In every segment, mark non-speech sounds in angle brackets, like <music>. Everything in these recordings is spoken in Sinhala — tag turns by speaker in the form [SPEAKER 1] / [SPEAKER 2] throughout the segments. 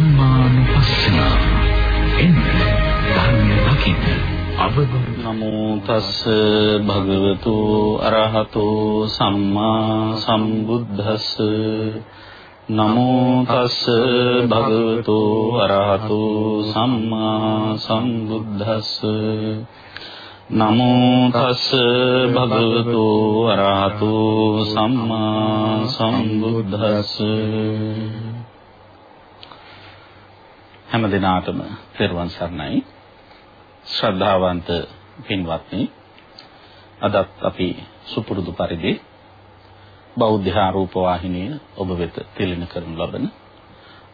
[SPEAKER 1] ධම්මානුපස්සන. එන්න ධර්මය දකින්න අවබෝධ
[SPEAKER 2] නමෝ තස් භගවතු අරහතෝ සම්මා සම්බුද්දස්ස. නමෝ තස් භගවතු අරහතෝ සම්මා සම්බුද්දස්ස. නමෝ තස් භගවතු අරහතෝ සම්මා සම්බුද්දස්ස. හැම දිනාටම පෙරවන් සරණයි. ශ්‍රද්ධාවන්ත පින්වත්නි අදත් අපි සුපුරුදු පරිදි බෞද්ධ ආරූප වාහිනිය ඔබ වෙත තිලින කරනු ලබන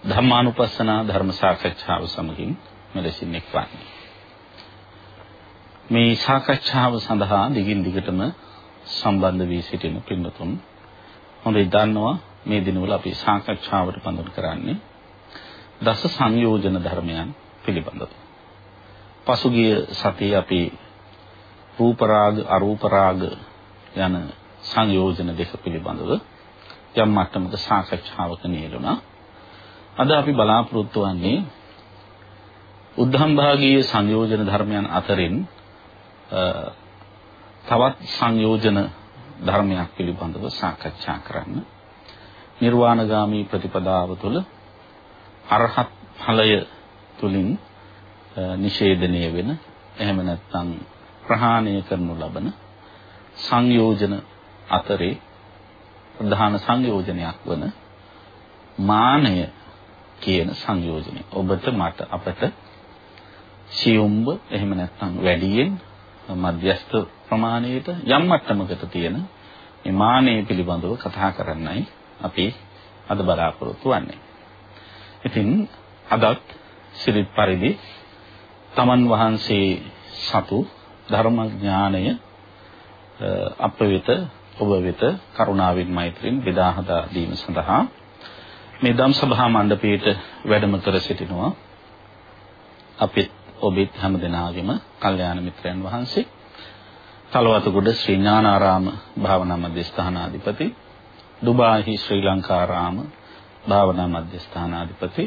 [SPEAKER 2] ධම්මානුපස්සනා ධර්ම සාකච්ඡාව සමගින් මෙලෙසින් එක්වන්නේ. මේ සාකච්ඡාව සඳහා දිගින් දිගටම සම්බන්ධ වී සිටින පින්වතුන් හොඳයි දන්නවා මේ දිනවල අපි සාකච්ඡාවට පඳුන් කරන්නේ දස සංයෝජන ධර්මයන් පිළිබඳව. පසුගිය සතියේ අපි රූප රාග අරූප රාග යන සංයෝජන දෙක පිළිබඳව යම් මට්ටමක සාකච්ඡාවක නියැලුණා. අද අපි බලාපොරොත්තු වෙන්නේ උද්ධම් භාගීය සංයෝජන ධර්මයන් අතරින් තවත් සංයෝජන ධර්මයක් පිළිබඳව සාකච්ඡා කරන්න. නිර්වාණගාමී ප්‍රතිපදාව තුළ අරහත් ඵලය තුලින් නිෂේධනය වෙන එහෙම නැත්නම් ප්‍රහාණය කරනු ලබන සංයෝජන අතරේ ප්‍රධාන සංයෝජනයක් වන මානය කියන සංයෝජනය. ඔබට මට අපට සියුම්බ එහෙම නැත්නම් වැඩියෙන් මධ්‍යස්ථ ප්‍රමාණයට යම් මට්ටමකට තියෙන මේ මානය පිළිබඳව කතා කරන්නයි අපි අද බලාපොරොත්තු වෙන්නේ. ඉතින් අදත් සිරිත් පරිදි තමන් වහන්සේ සතු ධර්ම ඥානය අප වෙත ඔබ වෙත කරුණාවෙන් මෛත්‍රියෙන් බෙදා හදා දීම සඳහා මේ ධම් සභා මණ්ඩපයේට වැඩම කර සිටිනවා. අපිත් ඔබත් හැම දෙනාගේම කල්යාණ මිත්‍රයන් වහන්සේ තලවතුගොඩ ශ්‍රී ඥානාරාම භාවනා මධ්‍යස්ථානාධිපති දුබාහි ශ්‍රී ලංකාරාම භාවනා මධ්‍යස්ථානාධිපති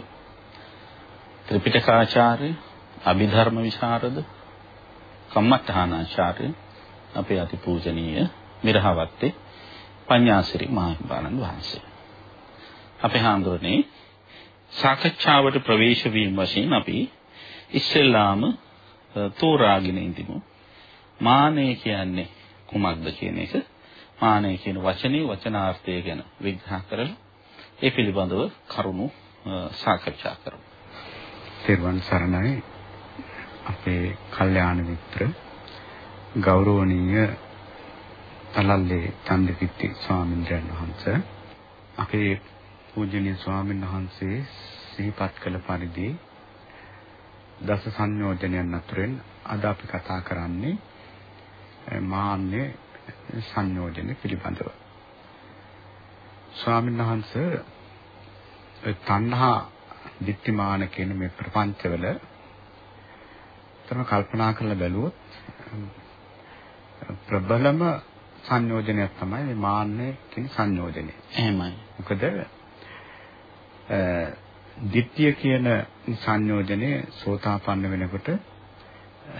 [SPEAKER 2] ත්‍රිපිටකාචාර්ය අභිධර්ම විශාරද කම්මඨානාචාර්ය අපේ අතිපූජනීය මිරහවත්තේ පඤ්ඤාසිරි මහින්දානන්ද වහන්සේ. අපේ හාමුදුරනේ සාකච්ඡාවට ප්‍රවේශ වීම වශයෙන් අපි ඉස්සෙල්ලාම තෝරාගෙන ඉඳිමු. මානය කියන්නේ කුමක්ද කියන එක මානය කියන වචනේ වචනාර්ථය ගැන විග්‍රහ කරලා ඒ පිළිබඳව කරුණු සාකච්ඡා කරමු.
[SPEAKER 3] තෙරුවන් සරණයි අපේ කල්යාණ මිත්‍ර ගෞරවනීය තලල්ලේ චන්දකිත්ති ස්වාමීන් වහන්සේ අපේ පූජනීය ස්වාමීන් වහන්සේ සිහිපත් කළ පරිදි දස සංයෝජනයන් අතුරෙන් අද අපි කතා කරන්නේ මාන්නේ සංයෝජන පිළිබඳව. ස්වාමීන් වහන්සේ තණ්හා ditthිමාන කියන මේ ප්‍රපංචවල තම කල්පනා කරලා බැලුවොත් ප්‍රබලම සංයෝජනයක් තමයි මේ මාන්නේ කියන සංයෝජනය.
[SPEAKER 2] එහෙමයි.
[SPEAKER 3] මොකද ditthිය කියන සංයෝජනේ සෝතාපන්න වෙනකොට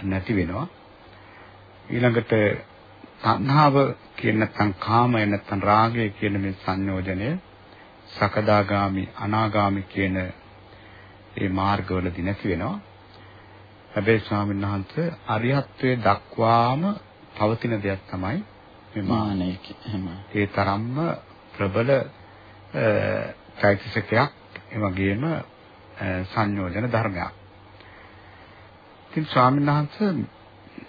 [SPEAKER 3] නැති වෙනවා. ඊළඟට තණ්හාව කියන නැත්නම් කාමය නැත්නම් රාගය කියන මේ සංයෝජනය සකදාගාමි අනාගාමි කියන ඒ මාර්ගවලදී නැති වෙනවා. හැබැයි ස්වාමීන් වහන්සේ අරිහත්ත්වයේ දක්වාම පවතින දෙයක් තමයි
[SPEAKER 2] මේ මානය එහෙම.
[SPEAKER 3] ඒ තරම්ම ප්‍රබල චෛතසිකයක් ඒ වගේම සංයෝජන ධර්මයක්. ඉතින් ස්වාමීන් වහන්සේ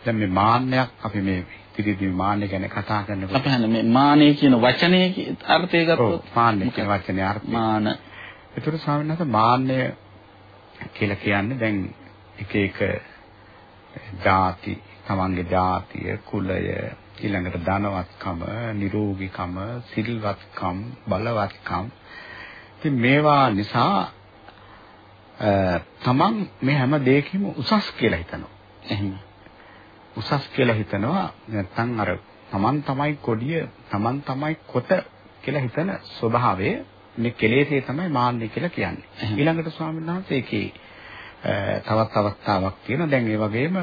[SPEAKER 3] දැන් මේ මාන්නයක් අපි මේ ඉදිරියේදී මාන්නය ගැන කතා කරනකොට
[SPEAKER 2] අපි හන්නේ මේ මානය කියන වචනේ අර්ථය ගත්තොත්
[SPEAKER 3] මාන්නය කියන වචනේ අර්ථය.
[SPEAKER 2] මාන.
[SPEAKER 3] ඒතර ස්වාමීන් වහන්සේ මාන්නය කියලා කියන්නේ දැන් එක එක ಜಾති තමන්ගේ ಜಾතිය කුලය ඊළඟට ධනවත්කම නිරෝගීකම සිල්වත්කම් බලවත්කම්. ඉතින් මේවා නිසා තමන් මේ හැම දෙයකින්ම උසස් කියලා හිතනවා.
[SPEAKER 2] එහෙම
[SPEAKER 3] උසස් කියලා හිතනවා නැත්නම් අර තමන් තමයි කොඩිය තමන් තමයි කොට කියලා හිතන ස්වභාවය මේ කෙලෙසේ තමයි මාන්නය කියලා කියන්නේ. ඊළඟට ස්වාමීන් වහන්සේ ඒකේ තවත් අවස්ථාවක් තියෙනවා. දැන් ඒ වගේම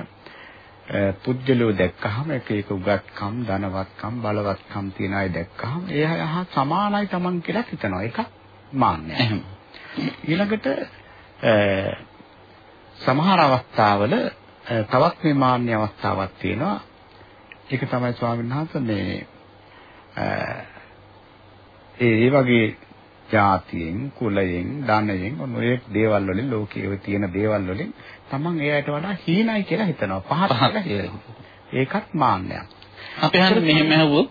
[SPEAKER 3] පුජ්‍යලෝ දැක්කහම එක එක උගත්කම්, ධනවත්කම්, බලවත්කම් තියන අය දැක්කහම හා සමානයි Taman කියලා හිතනවා. ඒක මාන්නය. ඊළඟට සමහර අවස්ථාවල තවත් මේ මාන්‍ය අවස්ථාවක් තියෙනවා. ඒක තමයි ස්වාමීන් වහන්සේ මේ ඒ ඒ වගේ ජාතියෙන්, කුලයෙන්, ධනයෙන් ඔය දේවල් වලින් ලෝකයේ තියෙන දේවල් වලින් තමන් එයාට වඩා හීනයි කියලා හිතනවා. පහත් කියලා. ඒකත් මාන්නයක්.
[SPEAKER 2] අපි හන්නේ මෙහෙම ඇහුවොත්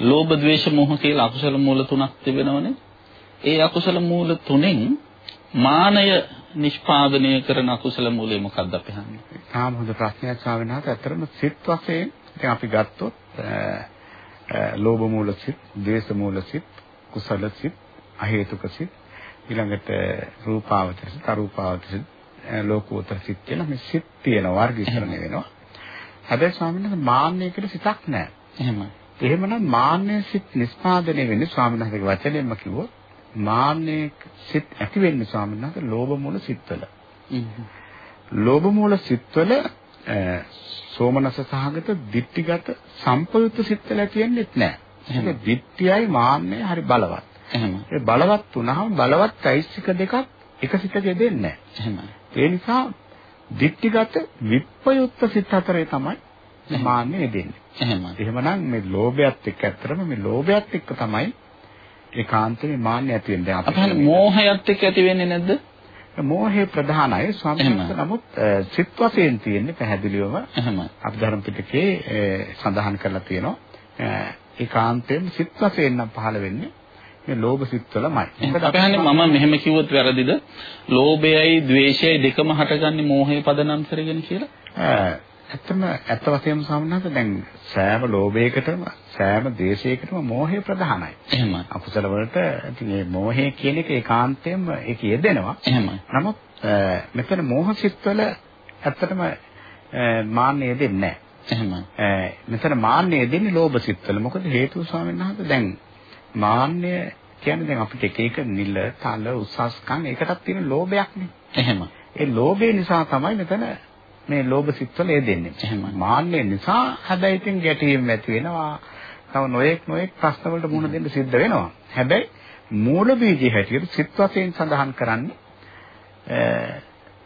[SPEAKER 2] ලෝභ ද්වේෂ මෝහ කියලා අකුසල මූල තුනක් තිබෙනවනේ. ඒ අකුසල මූල තුනෙන් මානය නිෂ්පාදනය කරන අකුසල මූලය මොකක්ද අපි හන්නේ?
[SPEAKER 3] තාම හොඳ ප්‍රශ්නයක් ස්වාමීන් වහන්සේ. ඇත්තටම සිත් වශයෙන් දැන් අපි ගත්තොත් ලෝභ මූල සිත්, ද්වේෂ මූල සිත්, කුසල සිත්, අහේතුක සිත්, ඊළඟට රූපාවචර සිත්, අරූපාවචර සිත්, ලෝකෝත්තර සිත් කියලා මේ සිත් තියෙන වර්ගීකරණය වෙනවා. හැබැයි ස්වාමීන් වහන්සේ මාන්නය කියලා සිතක් නැහැ.
[SPEAKER 2] එහෙමයි.
[SPEAKER 3] එහෙමනම් මාන්නය සිත් නිස්පාදනය වෙන්නේ ස්වාමීන් වහන්සේගේ වචනයෙන්ම කිව්වොත් මාන්නය සිත් ඇති වෙන්නේ ස්වාමීන් වහන්සේ ලෝභ මූල සිත්වල. ලෝභ මූල සිත්වල සෝමනස සහගත ditthිගත සම්පයුක්ත සිත්වල තියෙන්නේත් නැහැ. ඒක ditthියයි මාන්නය හරි බලවත්.
[SPEAKER 2] එහෙමයි.
[SPEAKER 3] ඒ බලවත් වුණාම බලවත් চৈতසික දෙකක් එක සිතක දෙන්නේ නැහැ.
[SPEAKER 2] එහෙමයි.
[SPEAKER 3] ඒ නිසා ditthිගත විප්‍රයුක්ත සිත් අතරේ තමයි මාන්නය දෙන්නේ.
[SPEAKER 2] එහෙමයි.
[SPEAKER 3] එහෙමනම් මේ ලෝභයත් එක්ක ඇත්තටම මේ ලෝභයත් එක්ක තමයි ඒකාන්තයෙන් මාන්නය ඇති වෙන්නේ. දැන්
[SPEAKER 2] අපි හන්නේ මෝහයත් එක්ක ඇති වෙන්නේ නැද්ද?
[SPEAKER 3] මෝහය ප්‍රධානයි ස්වාමීන්. නමුත් සිත් වශයෙන් තියෙන්නේ පැහැදිලිවම. අපි ධර්ම පිටකේ සඳහන් කරලා තියෙනවා ඒකාන්තයෙන් සිත් වශයෙන් නම් පහළ වෙන්නේ මේ ලෝභ සිත්වලමයි. මොකද
[SPEAKER 2] අපි හන්නේ මම මෙහෙම කිව්වොත් වැරදිද? ලෝභයයි ද්වේෂයයි දෙකම හටගන්නේ මෝහය පදනම් කරගෙන කියලා?
[SPEAKER 3] ඇත්තම ඇත්ත වශයෙන්ම සම්මත දැන් සෑම ලෝභයකටම සෑම දේශයකටම මෝහය ප්‍රධානයි.
[SPEAKER 2] එහෙමයි.
[SPEAKER 3] අකුසල වලට ඉතින් මේ මෝහය කියන එක ඒකාන්තයෙන්ම ඒක යෙදෙනවා.
[SPEAKER 2] එහෙමයි.
[SPEAKER 3] නමුත් මෙතන මෝහ සිත්වල ඇත්තටම මාන්නය දෙන්නේ
[SPEAKER 2] එහෙමයි.
[SPEAKER 3] නැහැ. මෙතන මාන්නය දෙන්නේ ලෝභ සිත්වල. මොකද හේතුව ස්වාමීන් වහන්සේ දැන් මාන්නය කියන්නේ දැන් අපිට එක එක නිල, තල, උසස්කම් ඒකටත් තියෙන ලෝභයක්නේ.
[SPEAKER 2] එහෙමයි.
[SPEAKER 3] ඒ ලෝභය නිසා තමයි මෙතන මේ ලෝභ සිත්වල යෙදෙන්නේ. මාන්නය නිසා හැබැයි ඉතින් ගැටීම් ඇති වෙනවා. තව නොයෙක් නොයෙක් ප්‍රශ්න වලට මුහුණ දෙන්න සිද්ධ වෙනවා. හැබැයි මූල බීජය හැටියට සිත් වශයෙන් සඳහන් කරන්නේ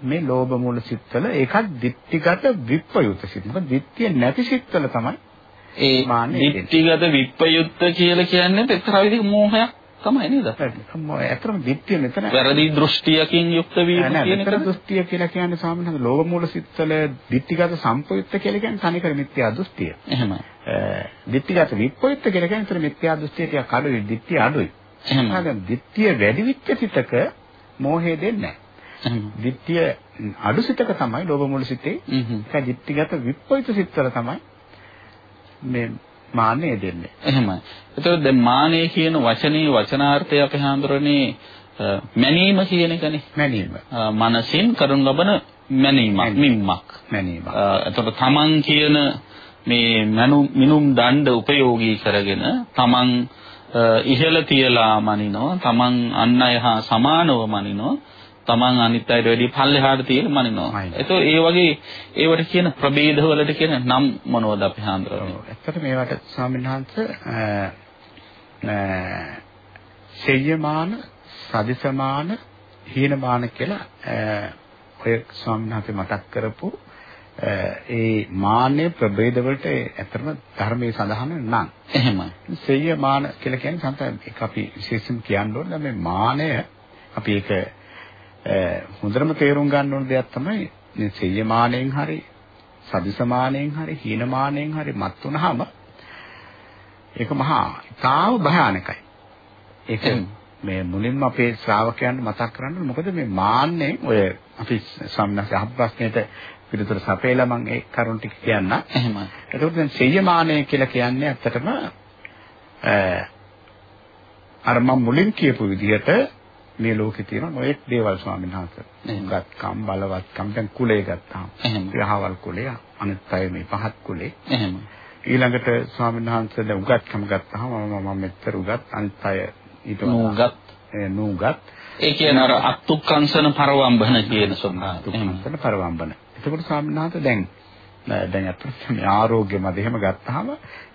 [SPEAKER 3] මේ ලෝභ මූල සිත්වල ඒකත් ditthිගත විප්‍රයුක්ත සිත්. මොකද ditthිය නැති සිත්වල තමයි
[SPEAKER 2] ඒ ditthිගත විප්‍රයුක්ත කියලා කියන්නේ එක්තරා විදිහක මෝහයක් තමයි නේද?
[SPEAKER 3] ඇත්තටම ditthිය මෙතන
[SPEAKER 2] වැරදි දෘෂ්ටියකින් යුක්ත වීම කියන එක.
[SPEAKER 3] දෘෂ්ටිය කියලා කියන්නේ ස්වාමීන් වහන්සේ ලෝභ මූල සිත්වල ditthිගත සම්පයුක්ත කියලා කියන්නේ තනිකර මිත්‍යා දෘෂ්ටිය.
[SPEAKER 2] එහෙමයි.
[SPEAKER 3] ditthිගත විප්‍රයුක්ත කියලා කියන්නේ ඒතර මිත්‍යා දෘෂ්ටිය ටිකක් අඩුයි, ditthිය අඩුයි.
[SPEAKER 2] එහෙමයි.
[SPEAKER 3] නැත්නම් ditthිය වැඩි විච්ච සිතක මෝහය දෙන්නේ නැහැ. ditthිය අඩු සිතක තමයි ලෝභ මූල සිතේ. ඒක ditthිගත විප්‍රයුක්ත සිත්වල තමයි මේ මාන්නය දෙන්නේ.
[SPEAKER 2] එහෙමයි. එතකොට දැන් මානෙ කියන වචනේ වචනාර්ථය අපි හඳුරන්නේ මැනීම කියන එකනේ.
[SPEAKER 3] මැනීම.
[SPEAKER 2] මනසින් කරනු ලබන මැනීමක්,
[SPEAKER 3] මැනීම.
[SPEAKER 2] මිම්මක්.
[SPEAKER 3] මැනීම.
[SPEAKER 2] අ, එතකොට තමන් කියන මේ මනු මිනුම් දණ්ඩ උපයෝගී කරගෙන තමන් ඉහළ තියලා මනිනවා, තමන් අන් අය හා සමානව මනිනවා. තමන් අනිත් අයට වැඩිය පල්ලෙහාට තියලා මනිනවා. එතකොට ඒ වගේ ඒවට කියන ප්‍රභේදවලට කියන නම් මොනවද අපි හඳුරන්නේ?
[SPEAKER 3] ඇත්තට මේවට ස්වාමීන් සෙය්‍යමාන, සදිසමාන, හීනමාන කියලා ඔය ස්වාමීන් මතක් කරපු ඒ මාන්නේ ප්‍රභේද වලට ඇත්තටම ධර්මයේ සඳහන් නම්
[SPEAKER 2] එහෙමයි.
[SPEAKER 3] සෙය්‍යමාන කියලා කියන්නේ සම්පූර්ණ ඒක අපි විශේෂයෙන් කියන්න ඕනේ මේ මානය අපි ඒක හොඳටම තේරුම් ගන්න ඕන දෙයක් තමයි මේ සෙය්‍යමානයෙන් හරි සදිසමානයෙන් හරි හීනමානයෙන් හරි මත් වුනහම ඒක මහා තාම භයානකයි. ඒක
[SPEAKER 2] එහෙම.
[SPEAKER 3] මේ මුලින්ම අපේ ශ්‍රාවකයන්ට මතක් කරන්න. මොකද මේ මාන්නේ ඔය අපි සම්නස් අහ ප්‍රශ්නෙට පිළිතුර සපේලා මම ඒ කරුණ ටික කියන්න.
[SPEAKER 2] එහෙමයි.
[SPEAKER 3] එතකොට දැන් සෙය්‍යමානය කියලා කියන්නේ ඇත්තටම අර මම මුලින් කියපු විදිහට මේ ලෝකේ තියෙන නොයෙක් දේවල් ස්වාමීන් වහන්සේ. උගත්කම් බලවත්කම් දැන් කුලය ගත්තාම. යහවල් කුලය අනිත් අය මේ පහත් කුලේ.
[SPEAKER 2] එහෙම.
[SPEAKER 3] ඊළඟට ස්වාමීන් වහන්සේ දැන් උගත්කම් ගත්තාම මම මම මෙච්චර උගත් අනිත් අය ඊට
[SPEAKER 2] නූගත්
[SPEAKER 3] ඒ නූගත්
[SPEAKER 2] ඒ කියන්නේ අර අත්ුක්කංශන පරවම්බන කියන.
[SPEAKER 3] තුන්සන පරවම්බන. එතකොට ස්වාමීන් වහන්සේ දැන් දැන් අත්‍යවශ්‍ය මේ ආරෝග්‍ය මත එහෙම ගත්තාම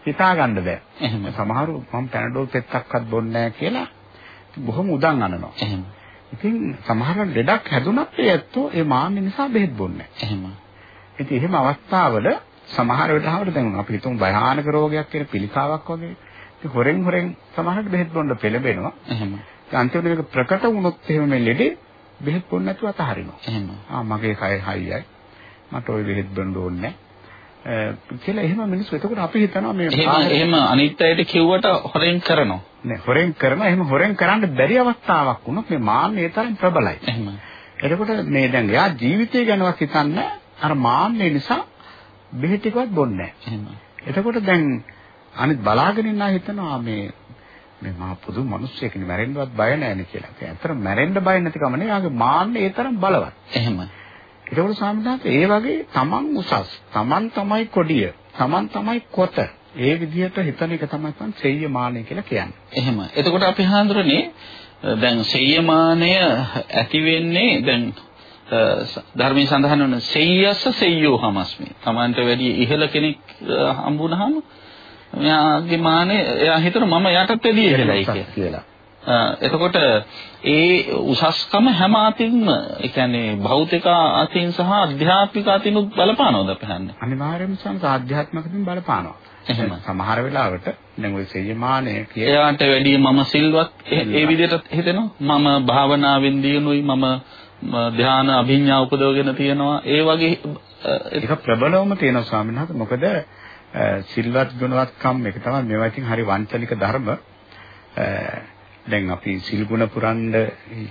[SPEAKER 3] හිතා ගන්න බෑ.
[SPEAKER 2] එහෙම.
[SPEAKER 3] සමහරු මම පැනඩෝල් පෙත්තක්වත් බොන්නේ නැහැ කියලා බොහොම උදන් අනනවා.
[SPEAKER 2] එහෙම.
[SPEAKER 3] ඉතින් සමහර ලෙඩක් හැදුනත් ඒ ඇත්තෝ ඒ මාන්න නිසා බෙහෙත් බොන්නේ
[SPEAKER 2] එහෙම.
[SPEAKER 3] නැහැ. ඉතින් එහෙම අවස්ථාවල සමහර වෙලාවට දැන් අපි හිතමු භයානක රෝගයක් කියන පිළිකාවක් වගේ. ඉතින් හොරෙන් හොරෙන් සමහරට බෙහෙත් බොන්න පෙළඹෙනවා.
[SPEAKER 2] එහෙම.
[SPEAKER 3] අන්තිමට මේක ප්‍රකට වුණොත් එහෙම මේ ලෙඩේ බෙහෙත් බොන්න නැතුව අතහරිනවා.
[SPEAKER 2] එහෙම.
[SPEAKER 3] ආ මගේ කය හයියයි. මට ওই බෙහෙත් බොන්න ඕනේ නැහැ. කියලා එහෙම මිනිස්සු එතකොට අපි හිතනවා මේ
[SPEAKER 2] එහෙම එහෙම අනිත් අයට කිව්වට හොරෙන් කරනවා.
[SPEAKER 3] නෑ හොරෙන් කරන එහෙම හොරෙන් කරන්න බැරි අවස්ථාවක් වුණොත් මේ මාන්නේ තරම් ප්‍රබලයි.
[SPEAKER 2] එහෙම.
[SPEAKER 3] එතකොට මේ දැන් එයා ජීවිතය ගැනවත් හිතන්නේ අර මාන්නේ නිසා බෙහෙත් ටිකවත් බොන්නේ. නැහැ. එතකොට දැන් අනිත් බලාගෙන ඉන්නා හිතනවා මේ මේ මහා පුදු මිනිස්සෙක්නේ මැරෙන්නවත් බය නැහැනේ කියලා. ඒ අතර මැරෙන්න බය නැතිකම නේ යාගේ මාන්නේ ඒ තරම් බලවත්.
[SPEAKER 2] එහෙම.
[SPEAKER 3] ඒකවල සාමදාත ඒ වගේ තමන් උසස් තමන් තමයි කොඩිය තමන් තමයි කොත ඒ විදිහට හිතන එක තමයි තන් සෙය්‍ය මානය කියලා කියන්නේ.
[SPEAKER 2] එහෙම. එතකොට අපි හඳුරන්නේ දැන් සෙය්‍යමානය ඇති වෙන්නේ දැන් ධර්මයේ සඳහන් වන සෙය්‍යස්ස සෙය්‍යෝ හමස්මි. Tamanට වැඩි ඉහළ කෙනෙක් හම්බුනහම එයාගේ මානෙ එයා හිතන මම යටත් වැඩි ඉහළයි
[SPEAKER 3] කියලා.
[SPEAKER 2] එතකොට ඒ උසස්කම හැම අතින්ම ඒ කියන්නේ භෞතික අතින් සහ අධ්‍යාත්මික අතින් බලපානවද අපහන්නේ?
[SPEAKER 3] අනිවාර්යයෙන්ම සංස ආධ්‍යාත්මිකකින් බලපානවා.
[SPEAKER 2] එහෙම.
[SPEAKER 3] සමහර වෙලාවට දැන් ওই සෙය්‍යමානය කිය
[SPEAKER 2] එයාට වැඩි මම සිල්වත් ඒ- විදිහට හිතෙනවා. මම භාවනාවෙන් දිනුයි මම ධ්‍යාන අභිඥා උපදවගෙන තියෙනවා. ඒ වගේ
[SPEAKER 3] ඒක ප්‍රබලවම තියෙනවා ස්වාමීන් වහන්සේ. මොකද සිල්වත් ගුණවත්කම් එක තමයි මේවා ඉතින් හරි වංචනික ධර්ම. දැන් අපි සිල් ගුණ පුරන්න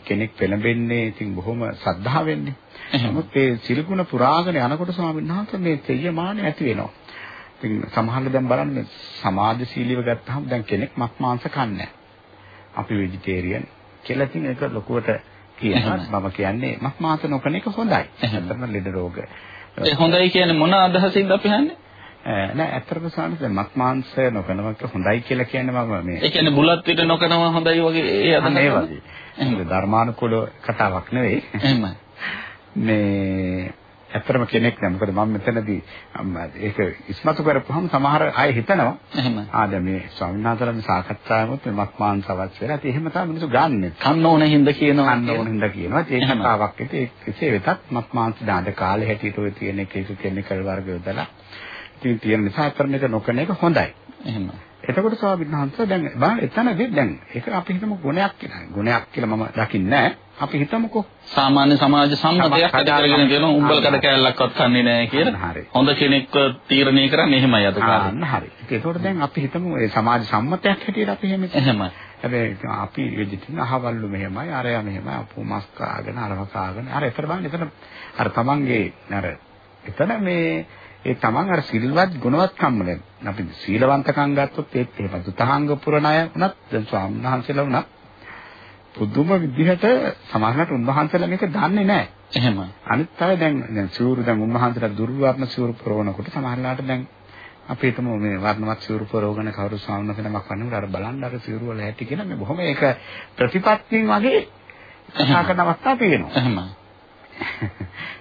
[SPEAKER 3] කෙනෙක් පෙළඹෙන්නේ ඉතින් බොහොම සද්ධාවෙන්නේ. නමුත් ඒ සිල් ගුණ පුරාගෙන යනකොට ස්වාමීන් වහන්සේ මේ තෙයමාන ඇති වෙනවා. ඉතින් සමහරවිට දැන් බලන්න සමාජශීලීව ගත්තාම දැන් කෙනෙක් මස් මාංශ කන්නේ. අපි වෙජිටේරියන් කියලා ඉතින් ඒක ලොකුවට කියනවා. මම කියන්නේ මස් මාංශ නොකන එක හොඳයි. ඇත්තටම ලෙඩ රෝග.
[SPEAKER 2] ඒ හොඳයි කියන්නේ මොන අදහසින්ද අපි හන්නේ?
[SPEAKER 3] නෑ ඇත්තටම ස්වාමීන් වහන්සේ මස් මාංශ නොකනම හොඳයි කියලා කියන්නේ මම මේ
[SPEAKER 2] ඒ කියන්නේ බුලත් පිට නොකනවා හොඳයි වගේ ඒ
[SPEAKER 3] අන්න ඒ
[SPEAKER 2] අදහස.
[SPEAKER 3] වගේ. එහෙනම් ධර්මානුකූල කතාවක් නෙවෙයි.
[SPEAKER 2] එහෙමයි.
[SPEAKER 3] මේ ඇත්තටම කෙනෙක් නෑ මොකද මම මෙතනදී ඒක ඉස්මතු කරපුවහම සමහර අය හිතනවා
[SPEAKER 2] එහෙම.
[SPEAKER 3] ආ දැන් මේ ස්වාමීන් වහන්සේලා මේ සාකච්ඡාවෙමුත් මේ මාංශ අවශ්‍ය වෙලා ඉතින් එහෙම තමයි මිනිස්සු ගන්නෙ.
[SPEAKER 2] කන්න ඕන හින්ද කියනවා.
[SPEAKER 3] අන්න ඕන හින්දා කියනවා. ඒක. කතාවක් ඉතින් ඒ කෙසේ වෙතත් මස් මාංශ දාන කාලේ හැටියට ඔය තියෙන එක ඒක කෙමිකල් වර්ග යොදලා ඉතින් තියෙන නිසා අතර මේක නොකන එක හොඳයි.
[SPEAKER 2] එහෙම.
[SPEAKER 3] එතකොට ස්වාමීන් වහන්සේ දැන් බලන්න එතනදී දැන් ඒක අපි හිතමු ගුණයක් කියලා. ගුණයක් කියලා මම දකින්නේ නැහැ. අපි හිතමුකෝ
[SPEAKER 2] සාමාන්‍ය සමාජ සම්මතයක් ඇති කරගෙන තියෙනවා උඹල් කඩ
[SPEAKER 3] අන්න.
[SPEAKER 2] කෑල්ලක්වත් කන්නේ නැහැ
[SPEAKER 3] අන්න
[SPEAKER 2] කියලා. හොඳ කෙනෙක්ව තීරණය කරන්නේ එහෙමයි අද කාලේ.
[SPEAKER 3] ආන්න හරි. ඒකෝට දැන් අපි හිතමු ඒ සමාජ සම්මතයක් හැටියට අපි එහෙම.
[SPEAKER 2] එහෙමයි.
[SPEAKER 3] හැබැයි අපි වෙදිටින් අහවල්ලු මෙහෙමයි අරයා මෙහෙමයි අපු මස් කාගෙන අරව කාගෙන අර එතන බලන්න එතන අර තමන්ගේ අර එතන මේ ඒ තමන් අර සිල්වත් ගුණවත්කම් වල අපි සීලවන්තකම් ගත්තොත් ඒත් එහෙම දුතහංග පුරණ අය වුණත් ස්වාමීන් වහන්සේලා වුණත් පුදුම විදිහට සමාජයට උන්වහන්සේලා මේක දන්නේ නැහැ.
[SPEAKER 2] එහෙමයි.
[SPEAKER 3] අනිත් අය දැන් දැන් සිවුරු දැන් උන්වහන්සේලා දුර්වර්ණ සිවුරු පුරවනකොට සමහරලාට දැන් අපි හිතමු මේ වර්ණවත් සිවුරු පුරවගෙන කවුරු ස්වාමීන් වහන්සේ නමක් වන්නකොට අර බලන්න අර සිවුරු වල ඇති කියලා මේ බොහොම ඒක ප්‍රතිපත්තියෙන් වගේ කතා කරන අවස්ථා තියෙනවා.
[SPEAKER 2] එහෙමයි.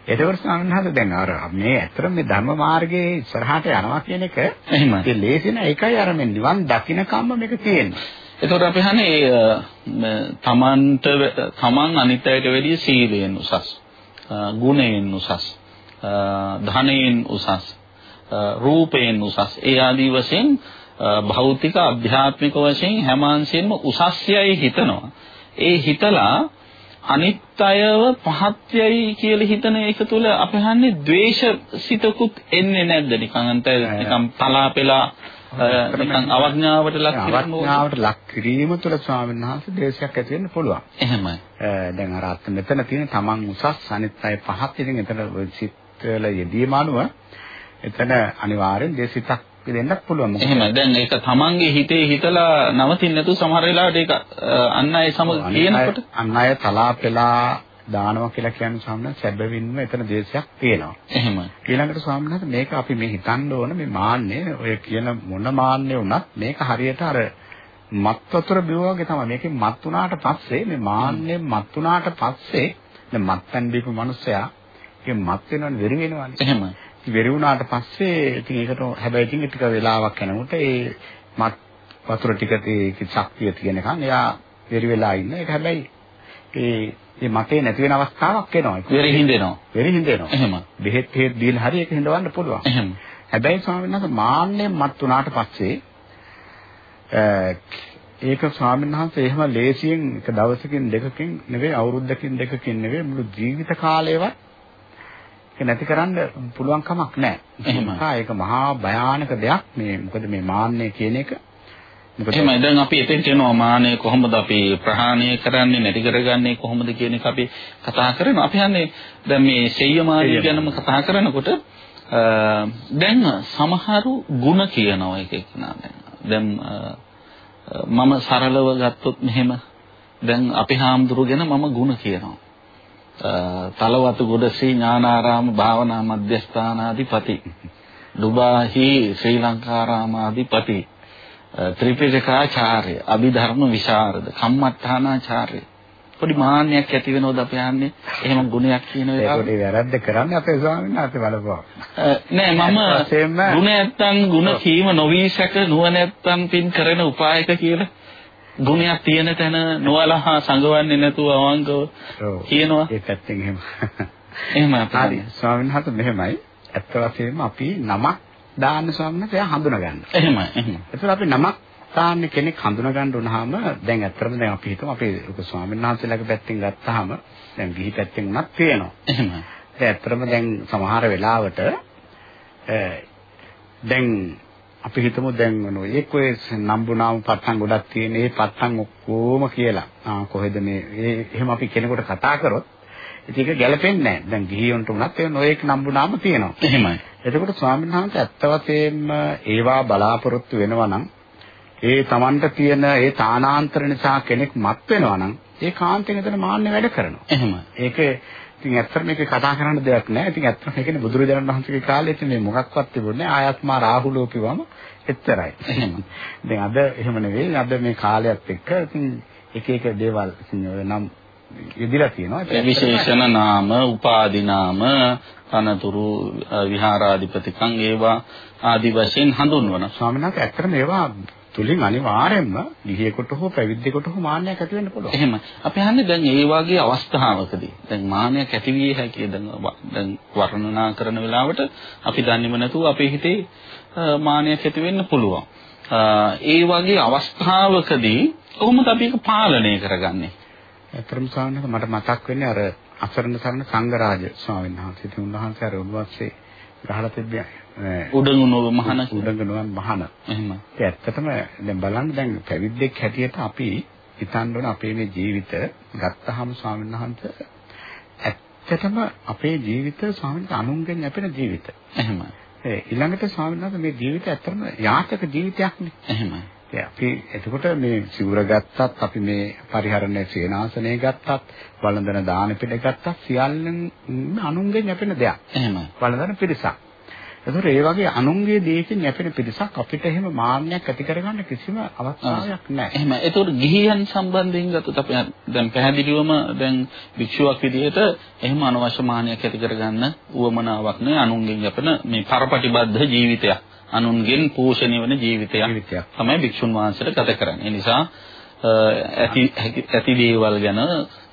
[SPEAKER 3] එතකොට ස්වාමීන් වහන්සේ දැන් අර මේ ඇත්තට මේ ධර්ම මාර්ගයේ ඉස්සරහට යනවා කියන එක
[SPEAKER 2] එහෙමයි.
[SPEAKER 3] ඒ ලේසි නෑ ඒකයි අර මේ නිවන් දකින්නකම්ම මේක තියෙන්නේ.
[SPEAKER 2] එතකොට අපි හන්නේ තමන්ට තමන් අනිත් අයට වැඩිය සීලයෙන් උසස්. ගුණයෙන් උසස්. ධනයෙන් උසස්. රූපයෙන් උසස්. ඒ ආදී වශයෙන් භෞතික අධ්‍යාත්මික වශයෙන් හැම අංශයෙන්ම උසස්යයි හිතනවා. ඒ හිතලා අනිත් අයව පහත්යයි කියලා හිතන එක තුළ අපි හන්නේ ද්වේෂසිතකුත් එන්නේ නැද්ද නිකන් අන්ත නිකන් පලාපෙලා අ, නිකන් අවඥාවට ලක් කිරීම?
[SPEAKER 3] අවඥාවට ලක් කිරීම තුළ ස්වාමීන් වහන්සේ දේශයක් ඇති වෙන්න පුළුවන්.
[SPEAKER 2] එහෙමයි.
[SPEAKER 3] දැන් අර අත් මෙතන තියෙන තමන් උසස් අනිත් අය පහත් ඉතින් එතන ඔය සිත්වල යෙදීම අනුව එතන අනිවාර්යෙන් දේශිතක් දෙන්නත් පුළුවන්.
[SPEAKER 2] එහෙමයි. දැන් ඒක තමන්ගේ හිතේ හිතලා නවතින්නේ නැතුව සමහර වෙලාවට ඒක අන් අය සමග කියනකොට
[SPEAKER 3] අන් අය තලා පෙලා දානවා කියලා කියන්නේ ස්වාමීන් සැබවින්ම එතන දේශයක් තියෙනවා.
[SPEAKER 2] එහෙමයි.
[SPEAKER 3] ඊළඟට ස්වාමීන් මේක අපි මේ හිතන්න ඕන මේ මාන්නේ ඔය කියන මොන මාන්නේ වුණත් මේක හරියට අර මත් වතුර බිව්වා වගේ තමයි. මේකෙන් මත් වුණාට පස්සේ මේ මාන්නෙන් මත් වුණාට පස්සේ දැන් මත්පැන් බීපු මිනිස්සයා ඒක මත් වෙනවනේ වෙරි වෙනවනේ.
[SPEAKER 2] එහෙමයි.
[SPEAKER 3] වෙරි වුණාට පස්සේ ඉතින් ඒකට හැබැයි ඉතින් ටික වෙලාවක් යනකොට ඒ මත් වතුර ටික ඒකේ ශක්තිය තියෙනකන් එයා වෙරි වෙලා ඉන්න. ඒක හැබැයි ඒ මේ මතේ නැති වෙන අවස්ථාවක් එනවා.
[SPEAKER 2] වෙරි හින්දෙනවා.
[SPEAKER 3] වෙරි හින්දෙනවා.
[SPEAKER 2] එහෙම.
[SPEAKER 3] බෙහෙත් හේත් දීලා හරි ඒක හින්දවන්න පුළුවන්.
[SPEAKER 2] එහෙම.
[SPEAKER 3] හැබැයි ස්වාමීන් වහන්සේ මාන්නෙන් මත් වුණාට පස්සේ ඒක ස්වාමීන් වහන්සේ එහෙම ලේසියෙන් එක දවසකින් දෙකකින් නෙවෙයි අවුරුද්දකින් දෙකකින් නෙවෙයි මුළු ජීවිත කාලයවත් ඒක නැති කරන්න පුළුවන් කමක් නැහැ. ඒක මහා භයානක දෙයක් මේ මොකද මේ මාන්නය කියන එක
[SPEAKER 2] එහෙමයි දැන් අපි එතෙන්ට එනවා මානය කොහොමද අපි ප්‍රහාණය කරන්නේ නැති කරගන්නේ කොහොමද කියන එක අපි කතා කරනවා. අපි හන්නේ දැන් මේ සෙය්‍ය මානය ගැනම කතා කරනකොට දැන් සමහරු ಗುಣ කියනවා එක එක නා දැන් මම සරලව ගත්තොත් මෙහෙම දැන් අපි හාමුදුරු ගැන මම ಗುಣ කියනවා. තලවතු ගොඩසී ඥානාරාම භාවනා මධ්‍යස්ථානාධිපති <laughs> ඩුබාහි ශ්‍රී ලංකාරාමාධිපති ත්‍රිපිටකාචාර්ය අභිධර්ම විශාරද කම්මඨානාචාර්ය පොඩි මාන්නයක් ඇති වෙනවද අපි යන්නේ එහෙම ගුණයක් කියන
[SPEAKER 3] ඒකට වැරද්ද කරන්නේ අපේ ස්වාමීන් වහන්සේ බලපුවා.
[SPEAKER 2] නෑ මම ගුණ නැත්තම් ගුණ කීම නොවීසක නුව නැත්තම් පින් කරන උපායක කියලා ගුණයක් තියෙන තැන නොවලහා සංගවන්නේ නැතුව අවංකව කියනවා.
[SPEAKER 3] ඒ පැත්තෙන් එහෙම.
[SPEAKER 2] එහෙම අපහරි
[SPEAKER 3] ස්වාමීන් වහන්සේ මෙහෙමයි. ඇත්ත වශයෙන්ම අපි නමක් දාන්න ස්වාමීන් වහන්සේ එයා හඳුනා ගන්න.
[SPEAKER 2] එහෙමයි එහෙමයි.
[SPEAKER 3] ඒතර අපි නමක් දාන්න කෙනෙක් හඳුනා ගන්න උනහම දැන් ඇත්තටම දැන් අපි හිතමු අපේ ලොකු ස්වාමීන් වහන්සේලාගේ පැත්තෙන් ගත්තාම දැන් ගිහි පැත්තෙන් උනත් තියෙනවා.
[SPEAKER 2] එහෙමයි.
[SPEAKER 3] ඒ ඇත්තටම දැන් සමහර වෙලාවට දැන් අපි හිතමු දැන් මොනෝ ඔය නම්බුනාම පට්ටම් ගොඩක් තියෙන ඒ පට්ටම් ඔක්කොම කියලා ආ කොහෙද මේ එහෙම අපි කෙනෙකුට කතා කරොත් ඉතින් ඒක ගැලපෙන්නේ නැහැ. දැන් ගිහියොන්ට උනත් ඒ නොඑක් නම්බුනාම තියෙනවා.
[SPEAKER 2] එහෙමයි.
[SPEAKER 3] එතකොට ස්වාමීන් වහන්සේ ඇත්ත වශයෙන්ම ඒවා බලාපොරොත්තු වෙනවා නම් ඒ Tamanට තියෙන ඒ තානාන්තර නිසා කෙනෙක් මත් වෙනවා නම් ඒ කාන්තෙන් එතන මාන්නේ වැඩ කරනවා.
[SPEAKER 2] එහෙමයි.
[SPEAKER 3] ඒක ඉතින් ඇත්තට මේක කතා කරන්න දෙයක් නැහැ. ඉතින් ඇත්තට මේ කියන්නේ බුදුරජාණන් වහන්සේගේ කාලේ ඉතින් මේ මොකක්වත් තිබුණේ නැහැ. ආයත්මා රාහුලෝ කිව්වම එච්චරයි. එහෙම. දැන් අද එහෙම නෙවෙයි. අද මේ කාලයත් එක්ක ඉතින් එක එක දේවල් ඉතින් නම් යෙදිලා තියෙනවා.
[SPEAKER 2] විශේෂණ නාම, උපාදි නාම, තනතුරු විහාරාධිපතිකම් ඒවා ආදි වශයෙන් හඳුන්වන.
[SPEAKER 3] ස්වාමීන් වහන්සේ ඇත්තටම ඒවා තුලින් අනිවාර්යයෙන්ම ගිහියෙකුට හෝ පැවිද්දෙකුට හෝ මාන්නයක් ඇති වෙන්න පුළුවන්.
[SPEAKER 2] එහෙම. අපි අහන්නේ දැන් ඒ වගේ අවස්ථාවකදී දැන් මාන්නයක් ඇති විය හැකියි දැන් දැන් වර්ණනා කරන වෙලාවට අපි දන්නේම නැතුව අපේ හිතේ මාන්නයක් ඇති වෙන්න පුළුවන්. ඒ වගේ අවස්ථාවකදී කොහොමද අපි ඒක පාලනය කරගන්නේ?
[SPEAKER 3] ස්වාමීන් මට මතක් වෙන්නේ අර අසරණ සරණ සංඝරාජ ස්වාමීන් වහන්සේ. ඉතින් උන්වහන්සේ අර උන්වහන්සේ ගහලා තිබ්බේ
[SPEAKER 2] උඩඟුණුව මහන
[SPEAKER 3] උඩඟුණුවන් මහන.
[SPEAKER 2] එහෙම.
[SPEAKER 3] ඒ ඇත්තටම දැන් බලන්න දැන් පැවිද්දෙක් හැටියට අපි හිතන්න ඕන අපේ මේ ජීවිත ගත්තාම ස්වාමීන් වහන්සේ ඇත්තටම අපේ ජීවිත ස්වාමීන් වහන්සේ අනුන්ගෙන් ලැබෙන ජීවිත.
[SPEAKER 2] එහෙමයි.
[SPEAKER 3] ඒ ඊළඟට ස්වාමීන් වහන්සේ මේ ජීවිතය ඇත්තටම යාචක ජීවිතයක්නේ.
[SPEAKER 2] එහෙමයි.
[SPEAKER 3] අපි එතකොට මේ සිවුර ගත්තත් අපි මේ පරිහරණයේ සේනාසනය ගත්තත් වළඳන දාන පිට ගත්තත් සියල්ලන් අනුන්ගෙන් යැපෙන දෙයක්.
[SPEAKER 2] එහෙමයි.
[SPEAKER 3] වළඳන පිරිසක්. ඒතකොට ඒ වගේ අනුන්ගේ දේකින් යැපෙන පිරිසක් අපිට එහෙම මාන්නයක් ඇති කරගන්න කිසිම අවස්ථාවක් නැහැ.
[SPEAKER 2] එහෙම. ඒතකොට ගිහියන් සම්බන්ධයෙන් ගත්තොත් අපි දැන් පැහැදිලිවම දැන් භික්ෂුවක් විදිහට එහෙම අනවශ්‍ය මාන්නයක් ඇති කරගන්න උවමනාවක් නැහැ අනුන්ගෙන් යැපෙන මේ පරපටිබද්ධ ජීවිතයක්. අනුන්ගෙන් පෝෂණය වන ජීවිතයක් තමයි භික්ෂුන් වහන්සේට ගත කරන්නේ. ඒ නිසා ඇති ඇති දේවල් ගැන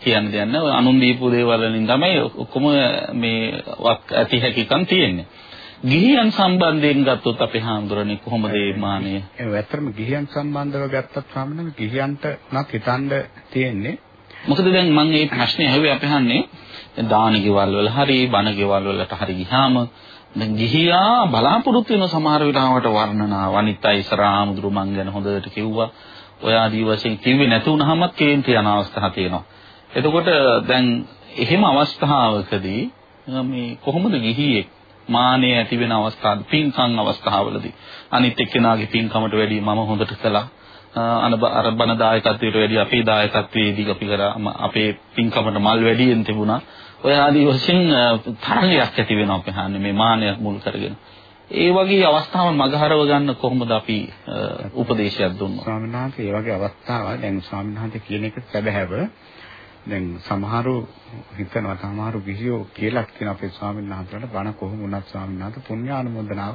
[SPEAKER 2] කියන්න දෙයක් නැහැ. අනුන් දීපු දේවල් වලින් තමයි ඔක්කොම මේ ඇති හැකියකම් තියෙන්නේ. ගිහියන් සම්බන්ධයෙන් ගත්තොත් අපේ හාමුදුරනේ කොහොමද මේ මානය?
[SPEAKER 3] ඒ ඇත්තටම ගිහියන් සම්බන්ධව ගත්තත් සාමාන්‍යයෙන් ගිහියන්ට උනත් හිතන්න තියෙන්නේ
[SPEAKER 2] මොකද දැන් මම මේ ප්‍රශ්නේ අහුවේ අපි අහන්නේ දාන ගෙවල් වල හරි බණ ගෙවල් වලට හරි ගියාම දැන් ගිහියා බලාපොරොත්තු වෙන සමහර වෙලාවට වර්ණනා අනිත් අය ඉස්සරහා ආමුදුරු මං ගැන හොඳට කිව්වා. ඔය ආදී වශයෙන් කිව්වේ නැතුණාමත් කේන්ති යන අවස්ථා තියෙනවා. එතකොට දැන් එහෙම අවස්ථාවකදී මේ කොහොමද ගිහියෙක් මානෙ ඇති වෙන අවස්ථාවද පින්කම් අවස්ථාවලදී අනිත් එක්කෙනාගේ පින්කමට වැඩිය මම හොඳට කළා අර බණ දායකත්වයට වැඩිය අපේ දායකත්වයේදී අපි කරා අපේ පින්කමට මල් වැඩියෙන් තිබුණා ඔය ආදී වශයෙන් තරංගයක් ඇති වෙනවා අපි හන්නේ මේ මානයක් මුල් කරගෙන. ඒ වගේ අවස්ථාවන් මගහරව ගන්න කොහොමද අපි උපදේශයක් දුන්නොත්?
[SPEAKER 3] ස්වාමීන් වහන්සේ ඒ වගේ අවස්ථාවල් දැන් ස්වාමීන් වහන්සේ කියන එක සැබෑව. දැන් සමහරු හිතනවා සමහරු ගිහියෝ කියලා කියන අපේ ස්වාමීන් වහන්සේලාට බණ කොහොම වුණත් ස්වාමීන් වහන්සේ පුණ්‍යානුමෝදනාව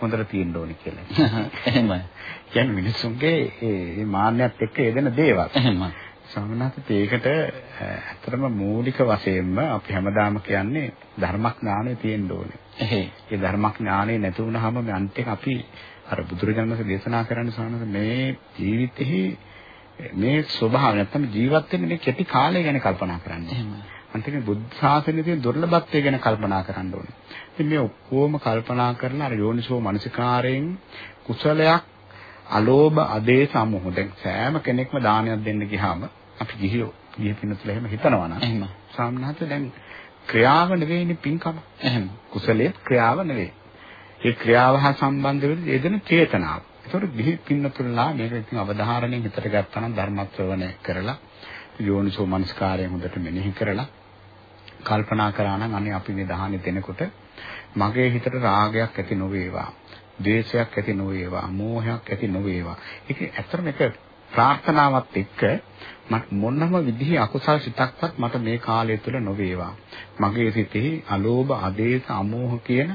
[SPEAKER 3] හොඳට තියෙන්න ඕනි කියලා. <laughs>
[SPEAKER 2] එහෙමයි.
[SPEAKER 3] කියන්නේ මිනිසුන්ගේ ඒ මාන්නයත් එක්ක යෙදෙන දේවල්.
[SPEAKER 2] එහෙමයි.
[SPEAKER 3] සමනත් ඒකට ඇත්තටම මූලික වශයෙන්ම අපි හැමදාම කියන්නේ ධර්මඥානය තියෙන්න ඕනේ.
[SPEAKER 2] එහෙයි.
[SPEAKER 3] ඒ ධර්මඥානය නැති වුනහම මේ අන්තිම අපි අර බුදුරජාණන් වහන්සේ දේශනා කරන්න සානස මේ ජීවිතෙහි මේ ස්වභාවය නැත්තම් ජීවත් වෙන්න මේ කෙටි කාලය ගැන කල්පනා කරන්න.
[SPEAKER 2] එහෙමයි.
[SPEAKER 3] අන්තිමේ බුද්ධ ශාසනයේ තියෙන දුර්ලභත්වය ගැන කල්පනා කරන්න ඕනේ. ඉතින් මේ ඔක්කොම කල්පනා කරලා අර යෝනිසෝ මනසිකාරයෙන් කුසලයක් අලෝභ අදේශ අමෝහ දැන් සෑම කෙනෙක්ම දානයක් දෙන්න ගියාම අපි ගිහියෝ ගිහ පින්නතුල එහෙම හිතනවා නම්
[SPEAKER 2] එහෙම.
[SPEAKER 3] සාමනාත දැන් ක්‍රියාව නෙවෙයිනේ පින්කම.
[SPEAKER 2] එහෙම.
[SPEAKER 3] කුසලයේ ක්‍රියාව නෙවෙයි. ඒ ක්‍රියාව හා සම්බන්ධ වෙන යෙදෙන චේතනාව. ඒතකොට ගිහි පින්නතුල්ලා මේක ඉතින් අවධාරණයෙන් හිතට ගත්තා නම් ධර්මත්වවණය කරලා යෝනිසෝ මනස්කාරයෙන් හොඳට මෙනෙහි කරලා කල්පනා කරා නම් අනේ අපි මේ දහන්නේ දෙනකොට මගේ හිතට රාගයක් ඇති නොවේවා. ද්වේෂයක් ඇති නොවේවා. මෝහයක් ඇති නොවේවා. ඒක ඇත්තටම එක ප්‍රාර්ථනාවත් එක්ක මට මොනම විදිහේ අකුසල් සිතක්වත් මට මේ කාලය තුල නොවේවා. මගේ සිතෙහි අලෝභ, අදේශ, අමෝහ කියන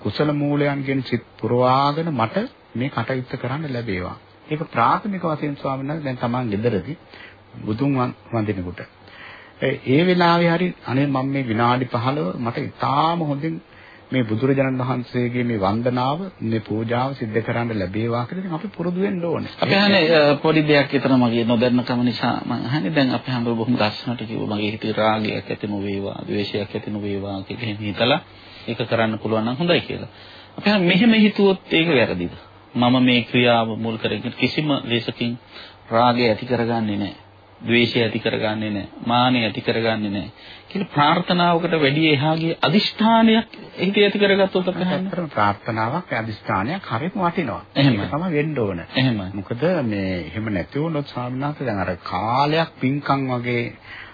[SPEAKER 3] කුසල මූලයන්ගෙන් සිත් පුරවාගෙන මට මේ කටයුත්ත කරන්න ලැබේවා. ඒක ප්‍රාථමික වශයෙන් ස්වාමීන් වහන්සේ දැන් තමන් ගෙදරදී බුදුන් වඳිනකොට ඒ වෙලාවේ හරි අනේ මම මේ විනාඩි 15 මට ඉතාම හොඳින් මේ බුදුරජාණන් වහන්සේගේ මේ වන්දනාව මේ පූජාව සිද්ධ කරන්න ලැබේවා කියලා ඉතින් අපි පුරුදු වෙන්න ඕනේ.
[SPEAKER 2] අපි අහන්නේ අ, පොඩි දෙයක් විතර මගේ නොදන්නකම නිසා මම අහන්නේ දැන් අපි හැම බොහොම ලස්සනට කිව්වා මගේ හිතේ රාගයක් ඇති නොවේවා, ද්වේෂයක් ඇති නොවේවා කියලා එහෙම හිතලා ඒක කරන්න පුළුවන් නම් හොඳයි කියලා. අපි අහන්නේ මෙහෙම හිතුවොත් ඒක වැරදිද? මම මේ ක්‍රියාව මුල් කරගෙන කිසිම ලේසකින් රාගය ඇති කරගන්නේ නැහැ. ද්වේෂය ඇති කරගන්නේ නැහැ. මානය ඇති කරගන්නේ නැහැ. කියලා ප්‍රාර්ථනාවකට වැඩි එහා ගිය අදිෂ්ඨානයක් හිතේ ඇති කරගත්තොත් අපි.
[SPEAKER 3] ඇත්තටම ප්‍රාර්ථනාවක් අදිස්ථානයක් හරියම වටිනවා.
[SPEAKER 2] එහෙමයි.
[SPEAKER 3] ඒක තමයි වෙන්න ඕන.
[SPEAKER 2] එහෙමයි.
[SPEAKER 3] මොකද මේ එහෙම නැති වුණොත් ස්වාමීන් වහන්සේ දැන් අර කාලයක් පින්කම් වගේ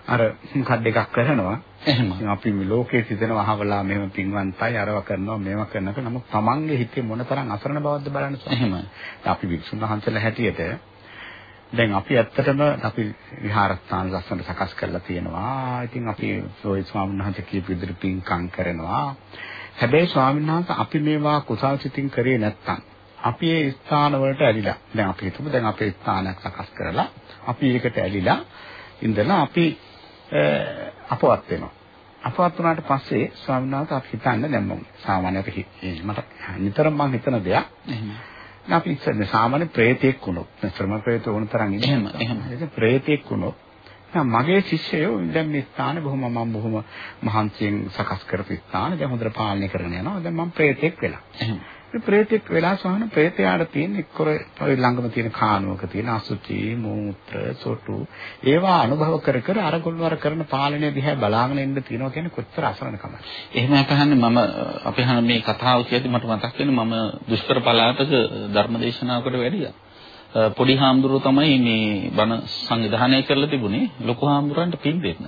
[SPEAKER 3] අර මොකක්ද එකක් කරනවා. ඉතින් අපි මේ ලෝකයේ සිදෙනවා අහවලා මෙහෙම පින්වන්තයි අරව කරනවා මේව කරනකොට නමුත් Tamange හිතේ මොනතරම් අසරණ බවක්ද බලන්න. වහන්සේ. අපි වික්ෂුන් වහන්සේලා හැටියට දැන් අපි ඇත්තටම අපි විහාරස්ථාන ලස්සනට සකස් කරලා තියෙනවා. ඉතින් අපි සෝයි ස්වාමීන් වහන්සේ කියපු විදිහට පින්කම් කරනවා. හැබැයි ස්වාමීන් වහන්සේ අපි මේවා කුසල් සිතින් කරේ නැත්තම් අපි ඒ ස්ථාන වලට ඇලිලා දැන් අපි හිතමු දැන් අපේ ස්ථානයක් සකස් කරලා අපි ඒකට ඇලිලා ඉඳලා අපි අ, අපවත් වෙනවා. අපවත් වුණාට පස්සේ ස්වාමීන් වහන්සේ අපි හිතන්නේ දැන් මම සාමාන්‍ය අපි හි- මට නිතරම මම හිතන දෙයක්
[SPEAKER 2] එහෙමයි.
[SPEAKER 3] අපි ඉස්සෙල්ලා සාමාන්‍ය ප්‍රේතෙක් වුණොත් ශ්‍රම ප්‍රේත වුණ තරම් ඉන්නේ.
[SPEAKER 2] එහෙම, එහෙම.
[SPEAKER 3] ඒක ප්‍රේතෙක් වුණොත් දැන් මගේ ශිෂ්‍යයෝ දැන් මේ ස්ථානේ බොහොම මම බොහොම මහන්සියෙන් සකස් කරපු ස්ථාන දැන් හොඳට පාලනය කරගෙන යනවා. දැන් මම ප්‍රේතෙක් වෙලා.
[SPEAKER 2] එහෙම.
[SPEAKER 3] මේ ප්‍රේතෙක් වෙලා සහන ප්‍රේතයාට තියෙන එක්කර ඔය ළඟම තියෙන කානුවක තියෙන අසුචි, මූත්‍ර, සොටු ඒවා අනුභව කර කර අරගොල්ලෝ අර කරන පාලනය දිහා බලාගෙන ඉන්න තියෙනවා කියන්නේ කොච්චර අසරණකමද.
[SPEAKER 2] එහෙම අපහන්නේ මම අපි අහන මේ කතාව කියද්දි මට මතක් වෙන්නේ මම දුෂ්කර පළාතක ධර්මදේශනාවකට වැඩියා. අ, පොඩි හාමුදුරුවෝ තමයි මේ බණ සංවිධානය කරලා තිබුණේ ලොකු හාමුදුරන්ට පින් දෙන්න.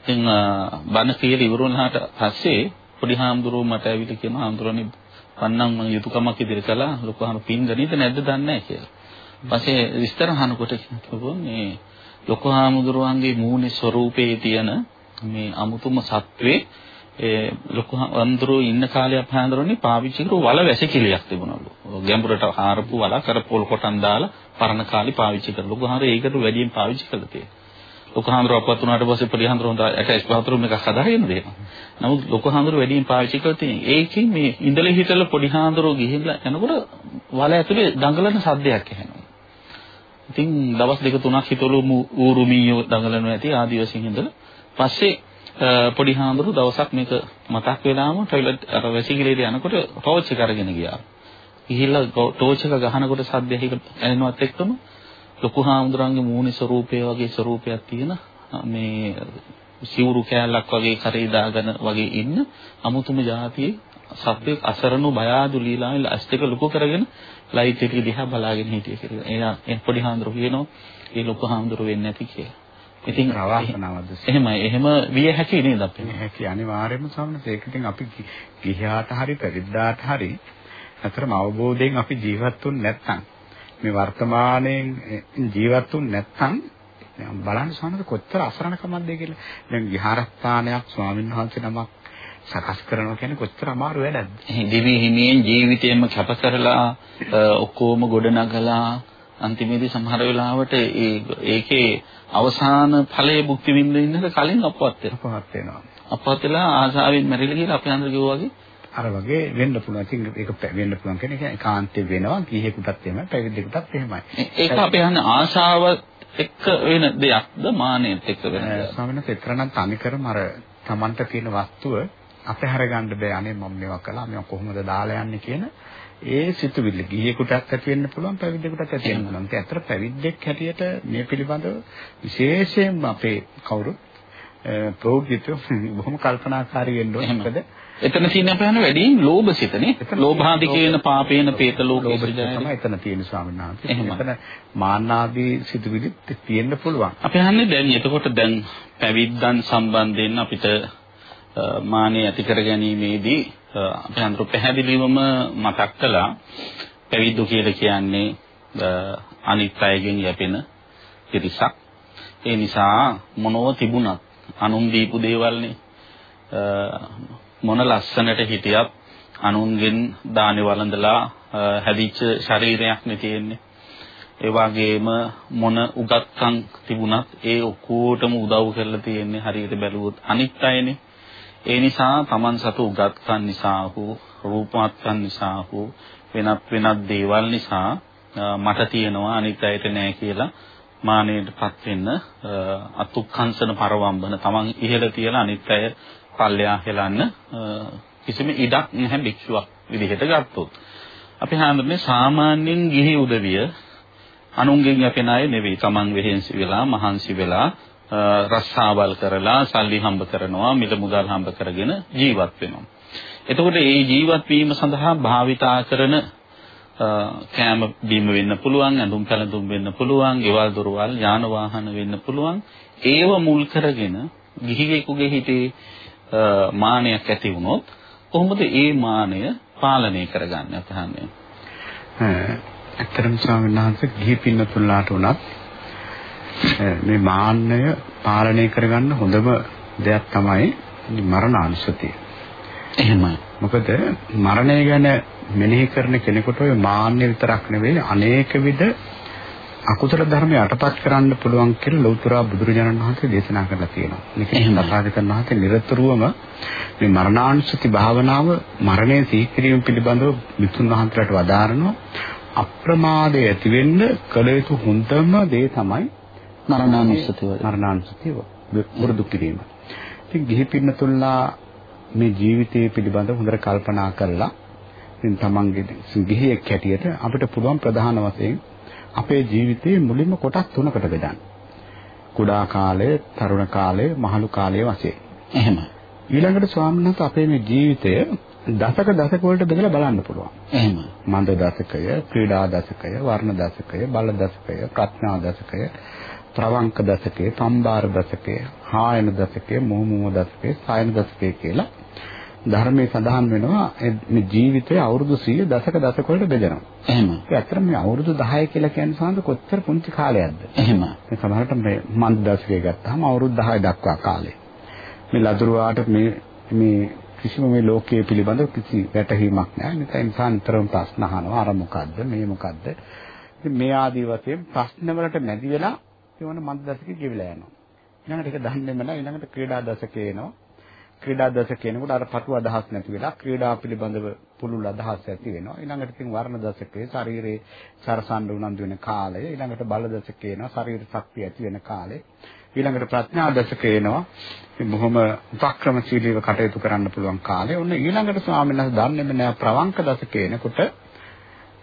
[SPEAKER 2] ඉතින් අ, බණ කියලා ඉවරුණාට පස්සේ පොඩි හාමුදුරුවෝ මට ඇවිල්ලා කියනවා හාමුදුරනේ පන්නම් මම යුතුයකමක් ඉදිරි කළා ලොකු හාමුදුරුවෝ පින් ගනීද නැද්ද දන්නේ නැහැ කියලා. පස්සේ විස්තර අහනකොට කිව්වා මේ ලොකු හාමුදුරුවන්ගේ මූණේ ස්වરૂපයේ තියෙන මේ අමුතුම සත්වේ ඒ ලොකු වඳුරෝ ඉන්න කාලේ අප හඳුරන්නේ පාවිච්චි කරපු වල වැසිකිළියක් තිබුණලු. ගැඹුරට හාරපු වල කර පොල් කොටන් දාලා පරණ කාලේ පාවිච්චි කරලා. ලොකු හාමුදුරෝ ඒකට වැඩියෙන් පාවිච්චි කළා තියෙනවා. ලොකු හාමුදුරුවෝ අපවත් වුණාට පස්සේ පොඩි හාමුදුරුවෝ හොඳ ඇටච් බාත්රූම් එකක් හදාගෙන දෙනවා. නමුත් ලොකු හාමුදුරුවෝ වැඩියෙන් පාවිච්චි කරලා තියෙන. ඒකෙන් මේ ඉඳලා හිටලා පොඩි හාමුදුරුවෝ ගිහිල්ලා යනකොට වල ඇතුලේ දඟලන සද්දයක් ඇහෙනවා. ඉතින් දවස් දෙක තුනක් හිතවලු මු- ඌරු මීයෝ දඟලනවා ඇති ආදි වශයෙන් ඉඳලා පස්සේ අ, පොඩි හාමුදුරු දවසක් මේක මතක් වෙලාම ටොයිලට් අර වැසිකිළියට යනකොට ටෝච් එක අරගෙන ගියා. ගිහිල්ලා ගෝ- ටෝච් එක ගහනකොට සද්ද ඇහෙනවත් එක්කම ලොකු හාමුදුරන්ගේ මූණේ ස්වරූපය වගේ ස්වරූපයක් තියෙන මේ සිවුරු කෑල්ලක් වගේ කරේ දාගෙන වගේ ඉන්න අමුතුම જાතියේ සත්වෙක් අසරණු බය ආදු ලීලාවෙන් ඇස් දෙක ලොකු කරගෙන ලයිට් එක දිහා බලාගෙන හිටිය කියලා. එයා ඒ පොඩි හාමුදුරුවෝ කියනවා ඒ ලොකු හාමුදුරුවෝ වෙන්නේ නැති කියලා. ඉතින්
[SPEAKER 3] අවාසනාවක්ද
[SPEAKER 2] එහෙමයි. එහෙම විය හැකි නේද අපි?
[SPEAKER 3] හැකි අනිවාර්යයෙන්ම සමනස ඒක ඉතින් අපි ගිහියාට හරි පැවිද්දාට හරි අතරම අවබෝධයෙන් අපි ජීවත් වුනේ නැත්නම් මේ වර්තමානයේ ජීවත් වුනේ නැත්නම් බලන්න සමනස කොච්චර අසරණකමක්ද කියලා. දැන් විහාරස්ථානයක් ස්වාමීන් වහන්සේ නමක් සකස් කරනවා කියන්නේ කොච්චර අමාරු වැඩක්ද?
[SPEAKER 2] දිවි හිමියෙන් ජීවිතේම කැප කරලා ඔක්කොම ගොඩනගලා අන්තිමේදී සමහර වෙලාවට ඒ ඒකේ අවසාන ඵලයේ භුක්ති විඳින්නට කලින් අපවත්
[SPEAKER 3] වෙනවා. අපවත් වෙනවා.
[SPEAKER 2] අපවත් වෙලා ආසාවෙන් මැරිලා කියලා අපි හන්දර කිව්වා වගේ
[SPEAKER 3] අර වගේ වෙන්න පුළුවන්. ඉතින් ඒක වෙන්න පුළුවන් කියන එක ඒකාන්තයෙන් වෙනවා. ගිහියෙකුටත් එහෙමයි, පැවිද්දෙකුටත් එහෙමයි.
[SPEAKER 2] ඒක අපි හන්නේ ආශාව එක්ක වෙන දෙයක්ද මානෙත් එක්ක වෙන දෙයක්ද?
[SPEAKER 3] ස්වාමීන් වහන්සේ එතරම් තනිකරම අර Tamanට තියෙන වස්තුව අපහැර ගන්න බෑ. අනේ මම මේවා කළා, මේවා කොහොමද දාලා යන්නේ කියන ඒ සිතුවිල්ල ගිහියෙකුටත් ඇති වෙන්න පුළුවන් පැවිද්දෙකුටත් ඇති වෙන්න පුළුවන්. ඒක ඇත්තට පැවිද්දෙක් හැටියට මේ පිළිබඳව විශේෂයෙන්ම අපේ කවුරුත් ප්‍රෝග්‍යිතව බොහොම කල්පනාකාරී වෙන්න ඕනේ. මොකද
[SPEAKER 2] එතන තියෙන අපේ හන වැඩිම ලෝභ සිතනේ. ලෝභාදි කියන පාපේන පේත ලෝභ
[SPEAKER 3] තමයි එතන තියෙන ස්වාමීන් වහන්සේ. එතන මාන්නාදී සිතුවිලි තියෙන්න පුළුවන්.
[SPEAKER 2] අපි හන්නේ දැන් එතකොට දැන් පැවිද්දන් සම්බන්ධයෙන් අපිට මානෙ ඇති කර ගැනීමේදී අපි අඳුර පැහැදිලිවම මතක් කළා පැවිද්දු කියලා කියන්නේ අනිත් අයගෙන් යැපෙන පිරිසක්. ඒ නිසා මොනව තිබුණත් අනුන් දීපු දේවල්නේ මොන ලස්සනට හිටියත් අනුන්ගෙන් දානි වළඳලා හැදිච්ච ශරීරයක් නේ තියෙන්නේ. ඒ වගේම මොන උගත්කම් තිබුණත් ඒ ඔක්කොටම උදව් කරලා තියෙන්නේ හරියට බැලුවොත් අනිත් අයනේ. ඒ නිසා Taman සතු උගත්කම් නිසා හෝ රූපවත්කම් නිසා හෝ වෙනත් වෙනත් දේවල් නිසා මට තියෙනවා අනිත් අයට නෑ කියලා මානෙටපත් වෙන්න අතුක්කංශන පරවම්බන Taman ඉහළ තියලා අනිත් අය පල්ලෙහා හෙලන්න කිසිම ඉඩක් නැහැ භික්ෂුවක් විදිහට ගත්තොත්. අපි හඳුන්නේ සාමාන්‍යයෙන් ගිහි උදවිය අනුන්ගෙන් යැපෙන අය නෙවෙයි. Taman වෙහෙන්සි වෙලා මහන්සි වෙලා රස්සාවල් කරලා සල්ලි හම්බ කරනවා මිල මුදල් හම්බ කරගෙන ජීවත් වෙනවා. එතකොට මේ ජීවත් වීම සඳහා භාවිතා කරන කෑම බීම වෙන්න පුළුවන්, ඇඳුම් පැළඳුම් වෙන්න පුළුවන්, ගෙවල් දොරවල්, යාන වාහන වෙන්න පුළුවන්. ඒව මුල් කරගෙන ගිහිගෙකුගේ හිතේ මානයක් ඇති වුණොත් කොහොමද ඒ මානය පාලනය කරගන්නේ අපහන්නේ?
[SPEAKER 3] ඇත්තටම ස්වාමීන් වහන්සේ ගිහි පින්නතුන්ලාට උනත් මේ මාන්නය පාලනය කරගන්න හොඳම දෙයක් තමයි මරණානුස්සතිය.
[SPEAKER 2] එහෙමයි.
[SPEAKER 3] මොකද මරණය ගැන මෙනෙහි කරන කෙනෙකුට ඔය මාන්නය විතරක් නෙවෙයි අනේක විද අකුසල ධර්ම යටපත් කරන්න පුළුවන් කියලා ලෞතර බුදුරජාණන් වහන්සේ දේශනා කරලා තියෙනවා. මේක තථාගතයන් වහන්සේ නිරතුරුවම මේ මරණානුස්සති භාවනාව මරණය සීක්‍රීම පිළිබඳව මිතුන් වහන්සේලාට වදාරනවා. අප්‍රමාදය ඇති වෙන්න කළ යුතු හොඳම දේ තමයි
[SPEAKER 2] මරණානුස්සතිය.
[SPEAKER 3] මරණානුස්සතිය වරුදු කිරීම. ඉතින් ගිහි පින්නතුල්ලා මේ ජීවිතය පිළිබඳව හොඳට කල්පනා කරලා ඉතින් තමන්ගේ ගිහියෙක් හැටියට අපිට පුළුවන් ප්‍රධාන වශයෙන් අපේ ජීවිතයේ මුලින්ම කොටස් තුනකට බෙදන්න. කුඩා කාලය, තරුණ කාලය, මහලු කාලය වශයෙන්.
[SPEAKER 2] එහෙම.
[SPEAKER 3] ඊළඟට ස්වාමීන් වහන්සේ අපේ මේ ජීවිතය දශක දශක වලට බෙදලා බලන්න පුළුවන්.
[SPEAKER 2] එහෙම.
[SPEAKER 3] මන්ද දශකය, ක්‍රීඩා දශකය, වර්ණ දශකය, බල දශකය, ප්‍රඥා දශකය, ප්‍රවංක දශකය, සම්බාර දශකය, හායන දශකය, මොහමුව දශකය, සායන දශකය කියලා ධර්මයේ සඳහන් වෙනවා මේ ජීවිතය අවුරුදු 100 දශක දශක වලට බෙදෙනවා.
[SPEAKER 2] එහෙම.
[SPEAKER 3] ඒ ඇත්තටම මේ අවුරුදු 10 කියලා කියන්නේ සාන්ද කොච්චර පුංචි කාලයක්ද?
[SPEAKER 2] එහෙම.
[SPEAKER 3] මේ සමහරට මේ මන්ද දශකය ගත්තාම අවුරුදු 10 දක්වා කාලේ. මේ ලදරුවාට මේ මේ කිසිම මේ ලෝකයේ පිළිබඳ කිසි වැටහීමක් නැහැ. ඒ නිසා නිතරම ප්‍රශ්න අහනවා. අර මොකද්ද? මේ මොකද්ද? ඉතින් මේ ආදී වශයෙන් ප්‍රශ්න වලට මැදි වෙලා ඒවන මන්ද දශකෙ ගෙවිලා යනවා. ඊළඟට ඒක දන්නේම නැහැ. ඊළඟට ක්‍රීඩා දශකේ එනවා. ක්‍රීඩා දශකේනකොට අර පටු අදහස් නැති වෙලා ක්‍රීඩා පිළිබඳව පුළුල් අදහස් ඇති වෙනවා. ඊළඟට ඉතින් වර්ණ දශකයේ ශරීරයේ සරසන්න උනන්දු වෙන කාලය. ඊළඟට බල දශකේ එනවා. ශරීර ශක්තිය ඇති වෙන කාලය. ඊළඟට ප්‍රඥා දශකේ එනවා. ඉතින් බොහොම උපක්‍රමශීලීව කටයුතු කරන්න පුළුවන් කාලය. ඔන්න ඊළඟට ස්වාමීන් වහන්සේ දන්නේම නෑ ප්‍රවංක දශකේ එනකොට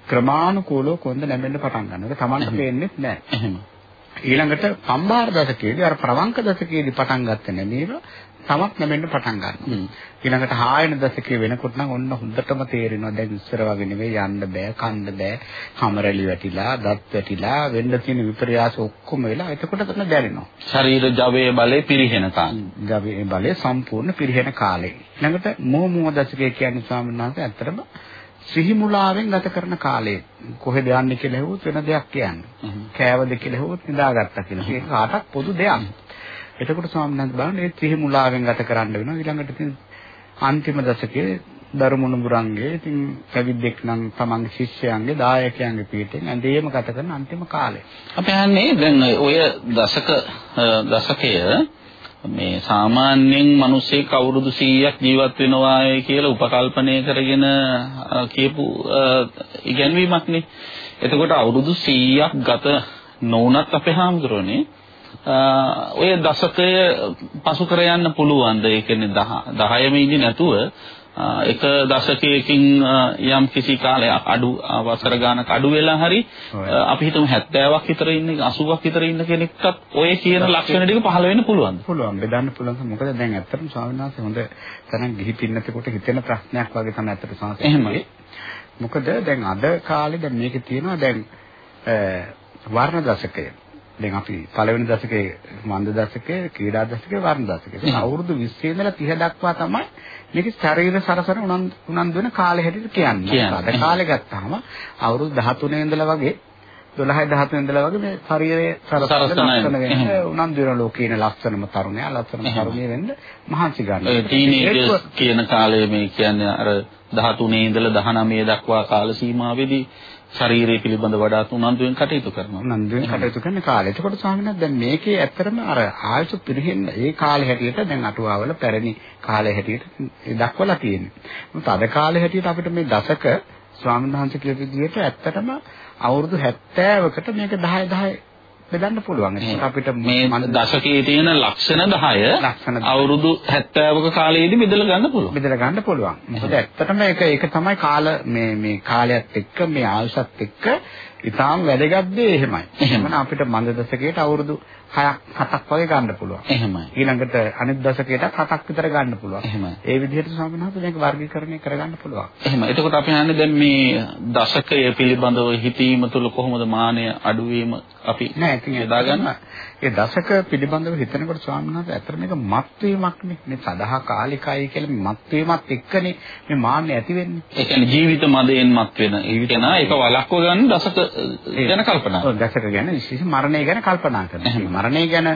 [SPEAKER 3] ක්‍රමානුකූලව කොන්ද නැමෙන්න පටන් ගන්නවා. ඒක Tamanට පේන්නේ නැහැ. ඊළඟට පම්බාර දශකයේදී අර ප්‍රවංක දශකයේදී පටන් ගත්ත නැමීම තමක් නැමෙන්න පටන් ගන්නවා. ඊළඟට හායන දශකයේ වෙනකොට නම් ඔන්න හොඳටම තේරෙනවා දැන් ඉස්සර වගේ නෙවෙයි යන්න බෑ, කන්න බෑ, කමරලි වැටිලා, දත් වැටිලා, වෙන්න තියෙන විපර්යාස ඔක්කොම වෙලා එතකොට තමයි දැනෙනවා.
[SPEAKER 2] ශරීර ජවයේ බලය පිරිහෙන කාලේ.
[SPEAKER 3] ජවයේ බලය සම්පූර්ණ පිරිහෙන කාලේ. ඊළඟට මොහ මොහ දශකයේ කියන්නේ ස්වාමීන් වහන්සේ ඇත්තටම සිහිමුලාවෙන් ගත කරන කාලේ කොහෙද යන්නේ කියලා හෙව්වොත් වෙන දෙයක් කියන්නේ. කෑවද කියලා හෙව්වොත් නිදාගත්තා කියලා. ඒක කාටත් පොදු දෙයක්. එතකොට ස්වාමීන් වහන්සේ බලන්න මේ සිහිමුලාවෙන් ගත කරන්න වෙනවා. ඊළඟට ඉතින් අන්තිම දශකයේ දරුමුණුබුරන්ගේ ඉතින් පැවිද්දෙක් නම් තමන්ගේ ශිෂ්‍යයන්ගේ දායකයන්ගේ පිටෙන් ඇඳේම ගත කරන අන්තිම කාලය.
[SPEAKER 2] අපි අහන්නේ දැන් ඔය දශක දශකය මේ සාමාන්‍යයෙන් මිනිස්සෙක් අවුරුදු 100ක් ජීවත් වෙනවායි කියලා උපකල්පනය කරගෙන කියපු ඉගැන්වීමක් නේ. එතකොට අවුරුදු 100ක් ගත නොවුනත් අපේ හාමුදුරනේ ඔය දශකය පසු කර යන්න පුළුවන්ද? ඒ කියන්නේ 10ම ඉන්නේ නැතුව එක දශකයකින් යම් කිසි කාලයක් අඩු වසර ගානක් අඩු වෙලා හරි අපි හිතමු 70ක් විතර ඉන්න 80ක් විතර ඉන්න කෙනෙක්ටත් ඔය කියන ලක්ෂණ ටික පහළ වෙන්න පුළුවන්ද?
[SPEAKER 3] පුළුවන් බෙදන්න පුළුවන්. මොකද දැන් ඇත්තටම ස්වාමීන් වහන්සේ හොඳ තරම් ගිහි පින්නතෙකුට හිතෙන ප්‍රශ්නයක් වගේ තමයි ඇත්තට සංස්කෘතිය.
[SPEAKER 2] එහෙමයි.
[SPEAKER 3] මොකද දැන් අද කාලේ දැන් මේකේ තියෙනවා දැන් වර්ණ දශකය. දැන් අපි පළවෙනි දශකයේ මන්ද දශකයේ ක්‍රීඩා දශකයේ වර්ණ දශකයේ අවුරුදු 20 ඉඳලා 30 දක්වා තමයි මේක ශරීර සරසන උනන්දු වෙන කාලය හැටියට කියන්නේ. අද කාලේ ගත්තාම අවුරුදු 13 ඉඳලා වගේ 12 13 ඉඳලා වගේ මේ ශරීරයේ සරසන වෙන. උනන්දු වෙන ලෝකේ ඉන ලස්සනම තරුණයා ලස්සනම තරුණිය වෙන්න මහන්සි ගන්නවා.
[SPEAKER 2] ඒ ටීනේජර්ස් කියන කාලය මේ කියන්නේ අර 13 ඉඳලා 19 දක්වා කාල සීමාවෙදී ශරීරය පිළිබඳ වඩාත් උනන්දුවෙන් කටයුතු කරනවා.
[SPEAKER 3] උනන්දුවෙන් කටයුතු කරන කාලය. එතකොට ස්වාමීන් වහන්සේ දැන් මේකේ ඇත්තටම අර ආයුෂ පිරෙහෙන්න ඒ කාලේ හැටියට දැන් අටුවාවල පැරණි කාලේ හැටියට දක්වලා තියෙනවා. මොකද අද කාලේ හැටියට අපිට මේ දශක ස්වාමීන් වහන්සේ කියපු විදිහට ඇත්තටම අවුරුදු 70කට මේක 10 10 බෙදන්න පුළුවන්. ඒක අපිට
[SPEAKER 2] මේ දශකයේ තියෙන ලක්ෂණ 10 අවුරුදු 70ක කාලයේදී බෙදලා ගන්න පුළුවන්.
[SPEAKER 3] බෙදලා ගන්න පුළුවන්. මොකද ඇත්තටම ඒක ඒක තමයි කාල මේ මේ කාලයත් එක්ක මේ ආයුෂත් එක්ක ඉතාම වැදගත් දේ එහෙමයි. එහෙමනම් අපිට මන්ද දශකයට අවුරුදු 6ක් 7ක් වගේ ගන්න පුළුවන්.
[SPEAKER 2] එහෙමයි.
[SPEAKER 3] ඊළඟට අනිත් දශකයට 7ක් විතර ගන්න පුළුවන්.
[SPEAKER 2] එහෙමයි.
[SPEAKER 3] ඒ විදිහට සම්බන්ධව මේක වර්ගීකරණය කරගන්න පුළුවන්.
[SPEAKER 2] එහෙමයි. එතකොට අපි හන්නේ දැන් මේ දශකය පිළිබඳව හිතීම තුළ කොහොමද මානය අඩුවීම අපි
[SPEAKER 3] නෑ ඉතින්
[SPEAKER 2] යදාගන්න.
[SPEAKER 3] ඒ දශක පිළිබඳව හිතනකොට ස්වාමීන් වහන්සේ ඇත්තට මේක මත්වීමක්නේ. මේ සදා කාලිකයි කියලා මේ මත්වීමත් එක්කනේ මේ මාන්නය ඇති වෙන්නේ.
[SPEAKER 2] ඒ කියන්නේ ජීවිත මදයෙන් මත් වෙන. ඒ කියන ඒක වළක්ව ගන්න දශක ගැන කල්පනා.
[SPEAKER 3] ඔව් දශක ගැන විශේෂ මරණය ගැන කල්පනා කරනවා. මරණය ගැන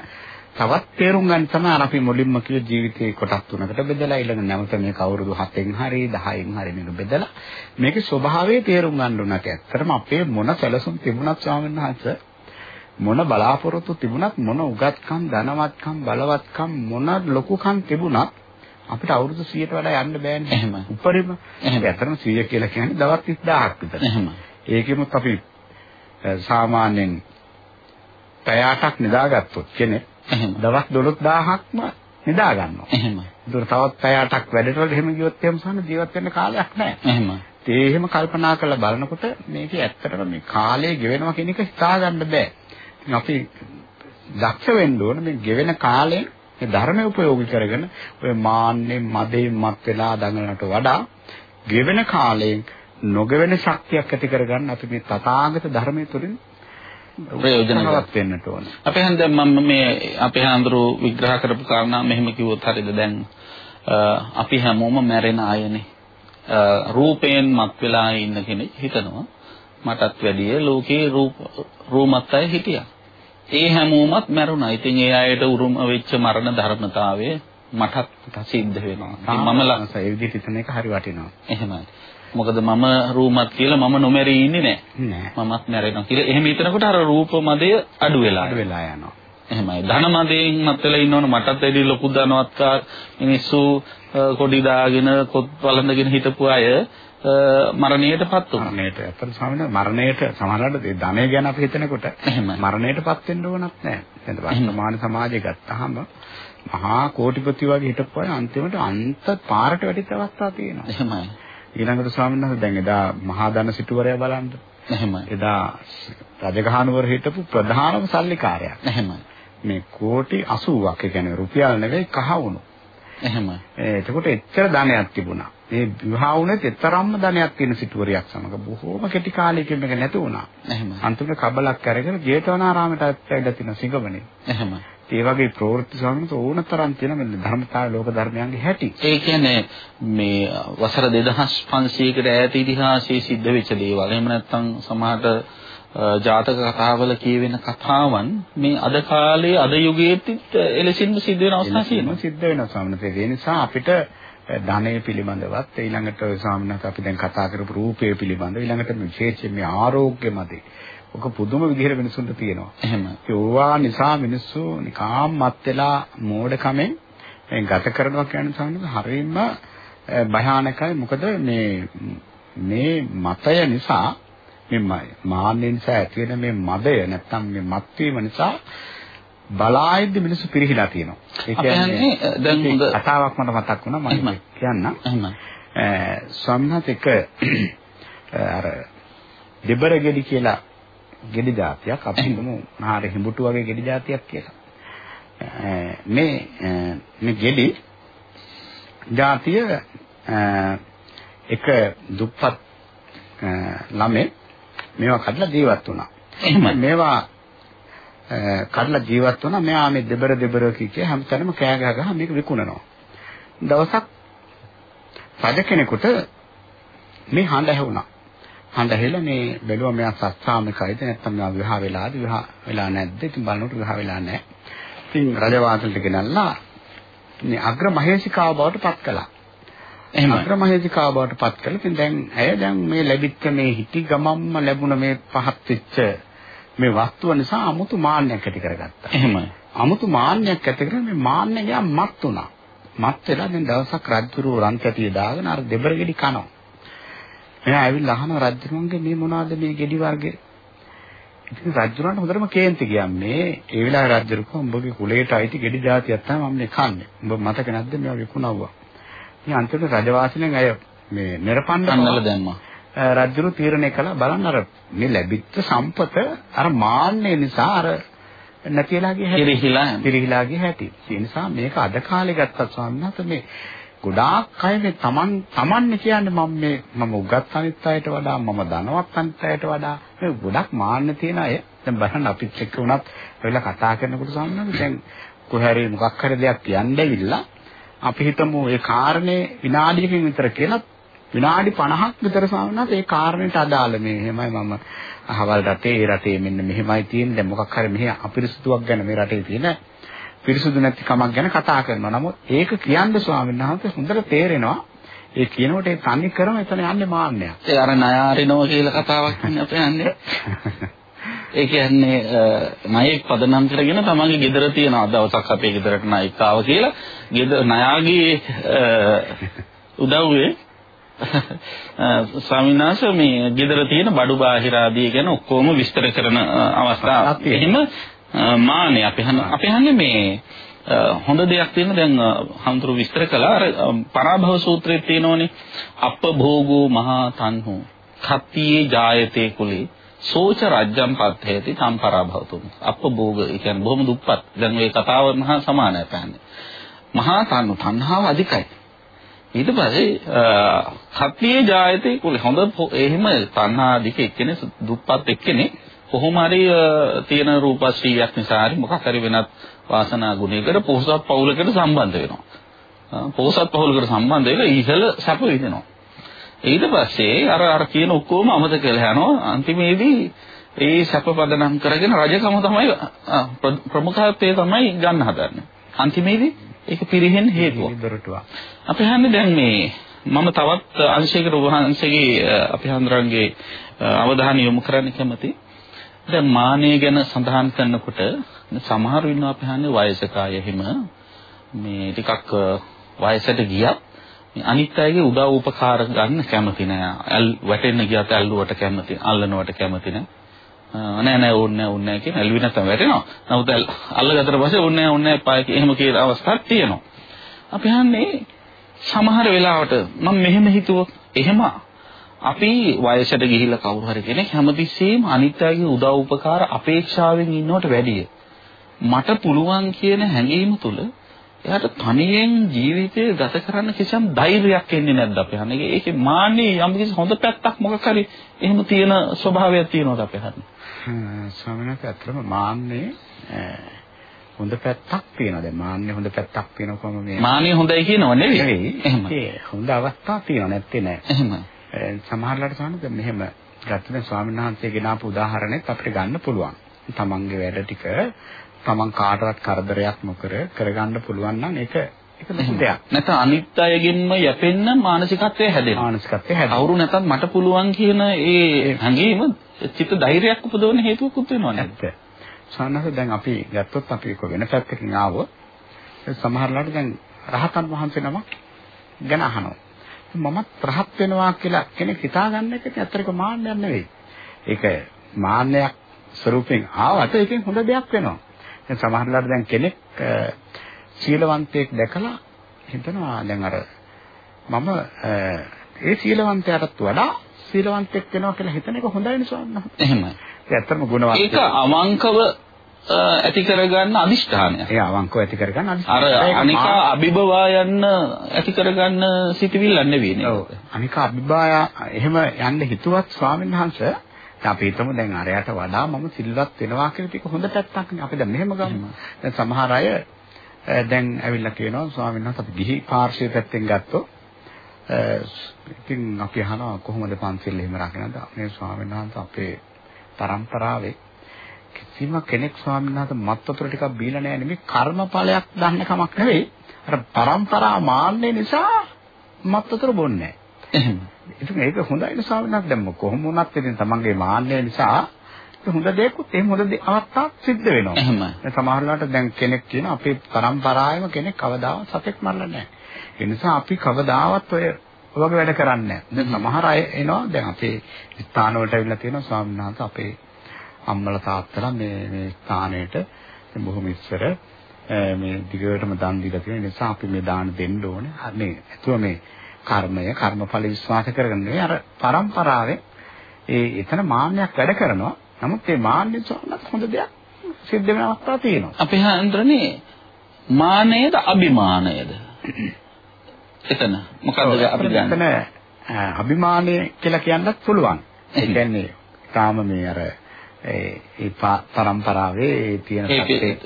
[SPEAKER 3] තවත් තේරුම් ගන්න තමයි අර අපි මුලින්ම කිව්ව ජීවිතේ කොටස් තුනකට බෙදලා ඊළඟ නැවත මේක අවුරුදු 7න් හරි 10න් හරි මේක බෙදලා මේකේ ස්වභාවය තේරුම් ගන්න උනට ඇත්තටම අපේ මොන සැලසුම් තිබුණත් ස්වාමීන් වහන්සේ මොන බලාපොරොත්තු තිබුණත් මොන උගත්කම් ධනවත්කම් බලවත්කම් මොන ලොකුකම් තිබුණත් අපිට අවුරුදු 100ට වඩා යන්න බෑනේ.
[SPEAKER 2] එහෙම.
[SPEAKER 3] උපරිම. එහෙම. ඇත්තටම 100 කියලා කියන්නේ දවස් 30000ක් විතර.
[SPEAKER 2] එහෙම.
[SPEAKER 3] ඒකෙමුත් අපි සාමාන්‍යයෙන් පැය 8ක් නිදාගත්තොත් කෙනෙක්. දවස් 12000ක්ම නිදා ගන්නවා.
[SPEAKER 2] එහෙම.
[SPEAKER 3] ඒතර තවත් පැය 8ක් වැඩට එහෙම ගියොත් එහෙම සම්ම ජීවත් වෙන්න කාලයක් නැහැ.
[SPEAKER 2] එහෙම.
[SPEAKER 3] ඒ එහෙම කල්පනා කරලා බලනකොට මේකේ ඇත්තටම මේ කාලය ගෙවෙනවා කියන එක හිතා ගන්න බෑ. අපි දක්ෂ වෙන්න ඕන මේ ගෙවෙන කාලයෙන් මේ ධර්මය උපයෝගී කරගෙන ඔය මාන්නේ මදේ මත් වෙලා දඟලනට වඩා ගෙවෙන කාලයෙන් නොගෙවෙන ශක්තියක් ඇති කරගන්න අපි මේ තථාගත ධර්මයේ තුලින්
[SPEAKER 2] ප්‍රයෝජනවත්
[SPEAKER 3] වෙන්නට ඕන.
[SPEAKER 2] අපේ හන්ද මම මේ අපේ හඳුරු විග්‍රහ කරපු කාරණා මෙහෙම කිව්වොත් හරියද දැන් අපි හැමෝම මැරෙන අයනේ. රූපයෙන් මත් වෙලා ඉන්න කෙනෙක් හිතනවා මටත් වැඩිය ලෝකේ රූප රූමත් අය හිටියා. ඒ හැමෝමත් මැරුණා. ඉතින් ඒ අයට උරුම වෙච්ච මරණ ධර්මතාවය මටත් සිද්ධ වෙනවා.
[SPEAKER 3] මම ලංස ඒ විදිහට හිතන එක හරි වටිනවා.
[SPEAKER 2] එහෙමයි. මොකද මම රූමත් කියලා මම නොමැරී ඉන්නේ නැහැ. මමත් මැරෙනවා කියලා. එහෙම හිතනකොට අර රූප මදය අඩු වෙලා
[SPEAKER 3] අඩු වෙලා යනවා.
[SPEAKER 2] එහෙමයි. ධන මදයෙන් මත් වෙලා ඉන්නවනේ මටත් වැඩි ලොකු ධනවත්කාර මිනිස්සු කොඩි දාගෙන කොත් වළඳගෙන හිටපු අය මරණයටපත් වුණා.
[SPEAKER 3] මරණයට අතන ස්වාමීන් මරණයට සමහරවිට ඒ ධනය ගැන අපි හිතනකොට. මරණයටපත් වෙන්න ඕනත් නැහැ. දැන් වර්තමාන සමාජය ගත්තාම මහා කෝටිපති වගේ හිටපු අය අන්තිමට අන්ත පාරට වැටිච්ච අවස්ථා තියෙනවා.
[SPEAKER 2] එහෙමයි.
[SPEAKER 3] ඊළඟට ස්වාමීන් වහන්සේ දැන් එදා මහා ධන සිටුවරයා බලන්න.
[SPEAKER 2] එහෙමයි.
[SPEAKER 3] එදා රජගහනුවර හිටපු ප්‍රධානම සල්ලිකාරයා.
[SPEAKER 2] එහෙමයි.
[SPEAKER 3] මේ කෝටි 80ක් ඒ කියන්නේ රුපියල් නෙවෙයි කහවණු.
[SPEAKER 2] එහෙමයි.
[SPEAKER 3] එතකොට එච්චර ධනයක් තිබුණා. මේ විවාහ වුණෙත් එතරම්ම ධනයක් තියෙන සිටුවරියක් සමග බොහෝම කෙටි කාලයකින් මේක නැති වුණා.
[SPEAKER 2] එහෙමයි.
[SPEAKER 3] අන්තිමට කබලක් අරගෙන ජේතවනාරාමයට ඇවිල්ලා තියෙන සිඟමනේ.
[SPEAKER 2] එහෙමයි.
[SPEAKER 3] ඒ වගේ ප්‍රවෘත්ති ස්වාමීන් ඕනතරම් තියෙන මේ ධර්මතාව ලෝක ධර්මයන්ගේ හැටි.
[SPEAKER 2] ඒ කියන්නේ මේ වසර 2500කට ඈත ඉතිහාසයේ සිද්ධ වෙච්ච දේවල්. එහෙම නැත්නම් සමහරට ජාතක කතාවල කියවෙන කතාවන් මේ අද කාලේ අද යුගයේත් එලෙසින්ම සිද්ධ වෙන අවස්ථා තියෙනවා.
[SPEAKER 3] සිද්ධ වෙනවා ස්වාමීන් වහන්සේ. ඒ නිසා අපිට ධනය පිළිබඳවත් ඊළඟට ස්වාමීන් වහන්සේ අපි දැන් කතා කරපු රූපය පිළිබඳව ඊළඟට විශේෂයෙන් මේ ආරෝග්‍ය මතේ ඔක පුදුම විදිහට මිනිසුන්ට තියෙනවා.
[SPEAKER 2] එහෙම.
[SPEAKER 3] ඒවා නිසා මිනිස්සු නිකාම් මත් වෙලා මෝඩකමෙන් ගත කරනවා කියන්නේ සාමාන්‍යයෙන් හරියම භයානකයි. මොකද මේ මේ මතය නිසා මේ මාන්නේ නිසා ඇති වෙන මේ මදය නැත්තම් මේ මත්වීම නිසා බලායද්දි මිනිස්සු පිරිහිලා තියෙනවා.
[SPEAKER 2] ඒ කියන්නේ දැන් හොඳ
[SPEAKER 3] කතාවක් මට මතක් වුණා මම කියන්න.
[SPEAKER 2] එහෙමයි.
[SPEAKER 3] ස්වාමිනාත් එක අර දෙබර ගෙඩි කියලා ගෙඩි జాතියක් අපි හිතමු නාර හිඹුටු වගේ ගෙඩි జాතියක් කියලා. මේ මේ ගෙඩි జాතිය එක දුප්පත් ළමේ මේවා කඩලා ජීවත් වුණා. මේවා කඩලා ජීවත් වුණා. මෙයා මේ දෙබර දෙබර කිය හැමතැනම කෑ ගහ ගහ මේක විකුණනවා. දවසක් රජ කෙනෙකුට මේ හඬ ඇහුණා. හඬ ඇහිලා මේ බැලුවා මෙයා සත්සාමිකයිද නැත්නම් මෙයා විවාහ වෙලාද විවාහ වෙලා නැද්ද? ඉතින් බලනකොට විවාහ වෙලා නැහැ. ඉතින් රජවාසලට ගෙනල්ලා මේ අග්‍ර මහේසිකාව බවට පත් කළා. එහෙම අග්‍ර මහේසිකාව බවට පත් කළා. ඉතින් දැන් ඇය දැන් මේ ලැබිච්ච මේ හිටි ගමම්ම ලැබුණ මේ පහත් වෙච්ච මේ වස්තුව නිසා 아무තු මාන්නයක් ඇති කරගත්තා.
[SPEAKER 2] එහෙමයි.
[SPEAKER 3] 아무තු මාන්නයක් ඇති කරගෙන මේ මාන්නය ගියා මත් උනා. මත් වෙලා දැන් දවසක් රජුරු රන් කැටිය දාගෙන අර දෙබර ගෙඩි කනවා. එයා ඇවිල්ලා අහන රජුරුන්ගේ මේ මොනවාද මේ ගෙඩි වර්ගේ? ඉතින් රජුරන්ට හොඳටම කේන්ති ගියා මේ ඒ වෙලාවේ රජුරු කිව්වා උඹගේ කුලයට අයිති ගෙඩි జాතියක් තමයි මම මේ කන්නේ. උඹ මතක නැද්ද මේවා විකුණවුවා. ඉතින් අන්තිමට රජවාසිනෙන් අය මේ
[SPEAKER 2] මෙරපන්නල දැම්මා.
[SPEAKER 3] රජුරු තීරණය කළා බලන්න අර මේ ලැබිච්ච සම්පත අර මාන්නේ නිසා අර නැතිලාගේ හැටි.
[SPEAKER 2] පිරිහිලා
[SPEAKER 3] පිරිහිලාගේ හැටි. ඒ නිසා මේක අද කාලේ ගත්තා ස්වාමීන් මේ ගොඩාක් අය මේ Taman Tamanne කියන්නේ මම මේ මම උගත් අනිත් අයට වඩා මම ධනවත් අනිත් අයට වඩා මේ ගොඩක් මාන්න තියෙන අය දැන් බලන්න අපිත් එක්ක උනත් වෙලා කතා කරනකොට සම්මත දැන් කොහරි මොකක් හරි දෙයක් කියන්න ඇවිල්ලා අපි හිතමු ඒ කාරණේ විනාඩියකින් විතර කියලා විනාඩි 50ක් විතර සාමනාත් ඒ කාරණේට අදාළ මේ එහෙමයි මම අහවල් රටේ ඒ රටේ මෙන්න මෙහෙමයි තියෙන්නේ දැන් මොකක් හරි මෙහි අපිරිසුදුවක් ගැන මේ රටේ තියෙන පිරිසුදු නැති කමක් ගැන කතා කරනවා. නමුත් ඒක කියන්නේ ස්වාමීන් වහන්සේ හොඳට තේරෙනවා. ඒ කියනකොට ඒ තනි කරම එතන යන්නේ මාන්නයක්.
[SPEAKER 2] ඒ අර ණයාරිනෝ කියලා කතාවක් නේ අපේ යන්නේ. ඒ කියන්නේ ණයෙක් පදනම් කරගෙන තමන්ගේ ගෙදර තියෙන දවසක් අපේ ගෙදරට ණයෙක් ආව කියලා ගෙදර ණයාගේ උදව්වේ <laughs> ස්වාමීන් වහන්සේ මේ ගෙදර තියෙන බඩු බාහිර ආදී ගැන ඔක්කොම විස්තර කරන අවස්ථා. එහෙම මානේ අපි හන්නේ අපි හන්නේ මේ හොඳ දෙයක් තියෙන දැන් හඳුරු විස්තර කළා. අර පරාභව සූත්‍රයේ තියෙනෝනේ අප භෝගෝ මහා තන්හු කත්තියේ ජායතේ කුලේ සෝච රජ්ජම් පත්තේති සම්පරාභවතුම් අප භෝග ඒ කියන්නේ බොහොම දුප්පත්. දැන් මේ කතාව මහා සමානයි පෑන්නේ මහා තන්හු තණ්හාව අධිකයි ඊට පස්සේ කත්තියේ ජායතේ කුලේ හොඳ එහෙම තණ්හා අධික එක්කෙනේ දුප්පත් එක්කෙනේ කොහොම හරි තියෙන රූපශ්‍රීයක් නිසා හරි මොකක් හරි වෙනත් වාසනා ගුණයකට පොහොසත් පවුලකට සම්බන්ධ වෙනවා. පොහොසත් පවුලකට සම්බන්ධ වෙලා ඉහළ සැප විඳිනවා. ඊට පස්සේ අර අර කියන ඔක්කොම අමතක කරලා යනවා. අන්තිමේදී ඒ සැප පදනම් කරගෙන රජකම තමයි ප්‍රමුඛත්වයේ තමයි ගන්න හදන්නේ. අන්තිමේදී ඒක පිරෙහෙන් හේතුව. අපි හන්නේ දැන් මේ මම තවත් අංශයකට වහන්සේගේ අපි හඳුරන්ගේ අවධානය යොමු කරන්න කැමතියි. දැන් මානය ගැන සඳහන් කරනකොට සමහර ඉන්නවා අපි හන්නේ වයසක අය එහෙම මේ ටිකක් වයසට ගියත් මේ අනිත් අයගේ උදව් උපකාර ගන්න කැමති නෑ. ඇල් වැටෙන්න ගියත් ඇල්ලුවට කැමති, අල්ලනවට කැමති නෑ. නෑ නෑ ඕනේ නෑ ඕනේ නෑ කියන ඇල්ලුවේ නැත්නම් වැටෙනවා. නමුත් අල්ලගත්තට පස්සේ ඕනේ නෑ ඕනේ නෑ පායක එහෙම කියලා අවස්ථාවක් තියෙනවා. අපි හන්නේ සමහර වෙලාවට මම මෙහෙම හිතුවොත් එහෙම අපි වයසට ගිහිල්ලා කවුරු හරි කෙනෙක් හැමතිස්සෙම අනිත්‍යයේ උදව් උපකාර අපේක්ෂාවෙන් ඉන්නවට වැඩිය මට පුළුවන් කියන හැඟීම තුළ එයාට තනියෙන් ජීවිතය ගත කරන්න කිසියම් ධෛර්යයක් එන්නේ නැද්ද අපේ හන්නේ ඒකේ මාන්නේ යම් කිසි හොඳ පැත්තක් මොකක් හරි එහෙම තියෙන ස්වභාවයක් තියෙනවද අපේ හන්නේ
[SPEAKER 3] ස්වාමීන් අත්‍තරම මාන්නේ හොඳ පැත්තක් තියෙනවා. දැන් මාන්නේ හොඳ පැත්තක් තියෙනවා කොහොම මේ
[SPEAKER 2] මාන්නේ හොඳයි කියනව නෙවෙයි.
[SPEAKER 3] එහෙම. ඒ හොඳ අවස්ථා තියෙනවා නැත්තේ නෑ.
[SPEAKER 2] එහෙම.
[SPEAKER 3] සමහරලාට සානද මෙහෙම ගත්තම ස්වාමීන් වහන්සේ ගෙනාපු උදාහරණෙත් අපිට ගන්න පුළුවන්. තමන්ගේ වැඩ ටික තමන් කාටවත් කරදරයක් නොකර කරගන්න පුළුවන් නම් ඒක ඒක ලොකු දෙයක්.
[SPEAKER 2] නැත්නම් අනිත් අයගෙන්ම යැපෙන්න මානසිකත්වය හැදෙනවා.
[SPEAKER 3] මානසිකත්වය හැදෙනවා.
[SPEAKER 2] කවුරු නැතත් මට පුළුවන් කියන ඒ හැඟීම චිත්ත ධෛර්යයක් උපදවන හේතුවකුත් වෙනවා නේද?
[SPEAKER 3] සානහස දැන් අපි ගත්තොත් අපි කො වෙන පැත්තකින් ආවොත් සමහරලාට දැන් රහතන් වහන්සේ නමක් ගැන අහනවා. මමත් රහත් වෙනවා කියලා කෙනෙක් හිතාගන්න එක ඇත්තටම මාන්නයක් නෙවෙයි. ඒක මාන්නයක් ස්වරූපෙන් ආවට ඒකෙන් හොඳ දෙයක් වෙනවා. දැන් සමහරලාට දැන් කෙනෙක් සීලවන්තයෙක් දැකලා හිතනවා දැන් අර මම ඒ සීලවන්තයාටත් වඩා සීලවන්තෙක් වෙනවා කියලා හිතන එක හොඳයි නේ ස්වාමීන් වහන්සේ.
[SPEAKER 2] එහෙමයි.
[SPEAKER 3] ඒ ඇත්තම ගුණවත්.
[SPEAKER 2] ඒක අවංකව ඇති කරගන්න අදිෂ්ඨානය.
[SPEAKER 3] ඒ අවංකව ඇති කරගන්න
[SPEAKER 2] අදිෂ්ඨානය. අර අනිකා අභිබවා යන්න ඇති කරගන්න සිතවිල්ල නෙවෙයි නේද?
[SPEAKER 3] ඔව්. අනිකා අභිබවා එහෙම යන්න හිතුවත් ස්වාමීන් වහන්සේ අපි හිතමු දැන් අරයට වඩා මම සිල්වත් වෙනවා කියලා ටික හොඳ පැත්තක් නේ. අපි දැන් මෙහෙම ගමු. දැන් සමහර අය දැන් ඇවිල්ලා කියනවා ස්වාමීන් වහන්සේ අපි ගිහි පාර්ශ්වය පැත්තෙන් ගත්තොත් ඉතින් අපි අහනවා කොහොමද පන්සිල් එහෙම රකින්නද? මේ ස්වාමීන් වහන්සේ අපේ પરම්පරාවේ කිසිම කෙනෙක් ස්වාමීන් වහන්සේ මත්වතුර ටිකක් බීලා නැහැ නෙමෙයි කර්මඵලයක් දන්න කමක් නෙවෙයි. අර પરම්පරා මාන්නේ නිසා මත්වතුර බොන්නේ
[SPEAKER 2] නැහැ.
[SPEAKER 3] ඒක හොඳයි ස්වාමීන් වහන්සේ දැන් කොහොම වුණත් ඉතින් තමන්ගේ මාන්නය නිසා හොඳ දෙයක්ත් එහෙම හොඳ අවස්ථාවක් සිද්ධ වෙනවා.
[SPEAKER 2] එහෙමයි.
[SPEAKER 3] සමහර වෙලාවට දැන් කෙනෙක් කියන අපේ પરම්පරාවෙම කෙනෙක් කවදාවත් සතෙක් මරලා නැහැ. ඒ නිසා අපි කවදාවත් ඔය වගේ වැඩ කරන්නේ නැහැ. දැන් සමහර අය එනවා දැන් අපේ ස්ථාන වලට ඇවිල්ලා තියෙනවා ස්වාමීන් වහන්සේ අපේ අම්මලා තාත්තලා මේ මේ ස්ථානෙට බොහොම ඉස්සර මේ දිගටම දන් දීලා තියෙන නිසා අපි මේ දාන දෙන්න ඕනේ. මේ ඇතුව මේ කර්මය කර්මඵල විශ්වාස කරගෙන නෙවෙයි අර પરම්පරාවෙන් ඒ එතන මාන්නයක් වැඩ කරනවා. නමුත් මේ මාන්නේ සෝනත් හොඳ දෙයක් සිද්ධ වෙන අවස්ථා තියෙනවා.
[SPEAKER 2] අපි හන්දරනේ මානයේද අභිමානයේද? එතන මොකද්ද අපි
[SPEAKER 3] එතන අභිමානය කියලා කියන්නත් පුළුවන්. ඒ කියන්නේ තාම මේ අර ඒ පරම්පරාවේ තියෙන
[SPEAKER 2] සත්‍යයේ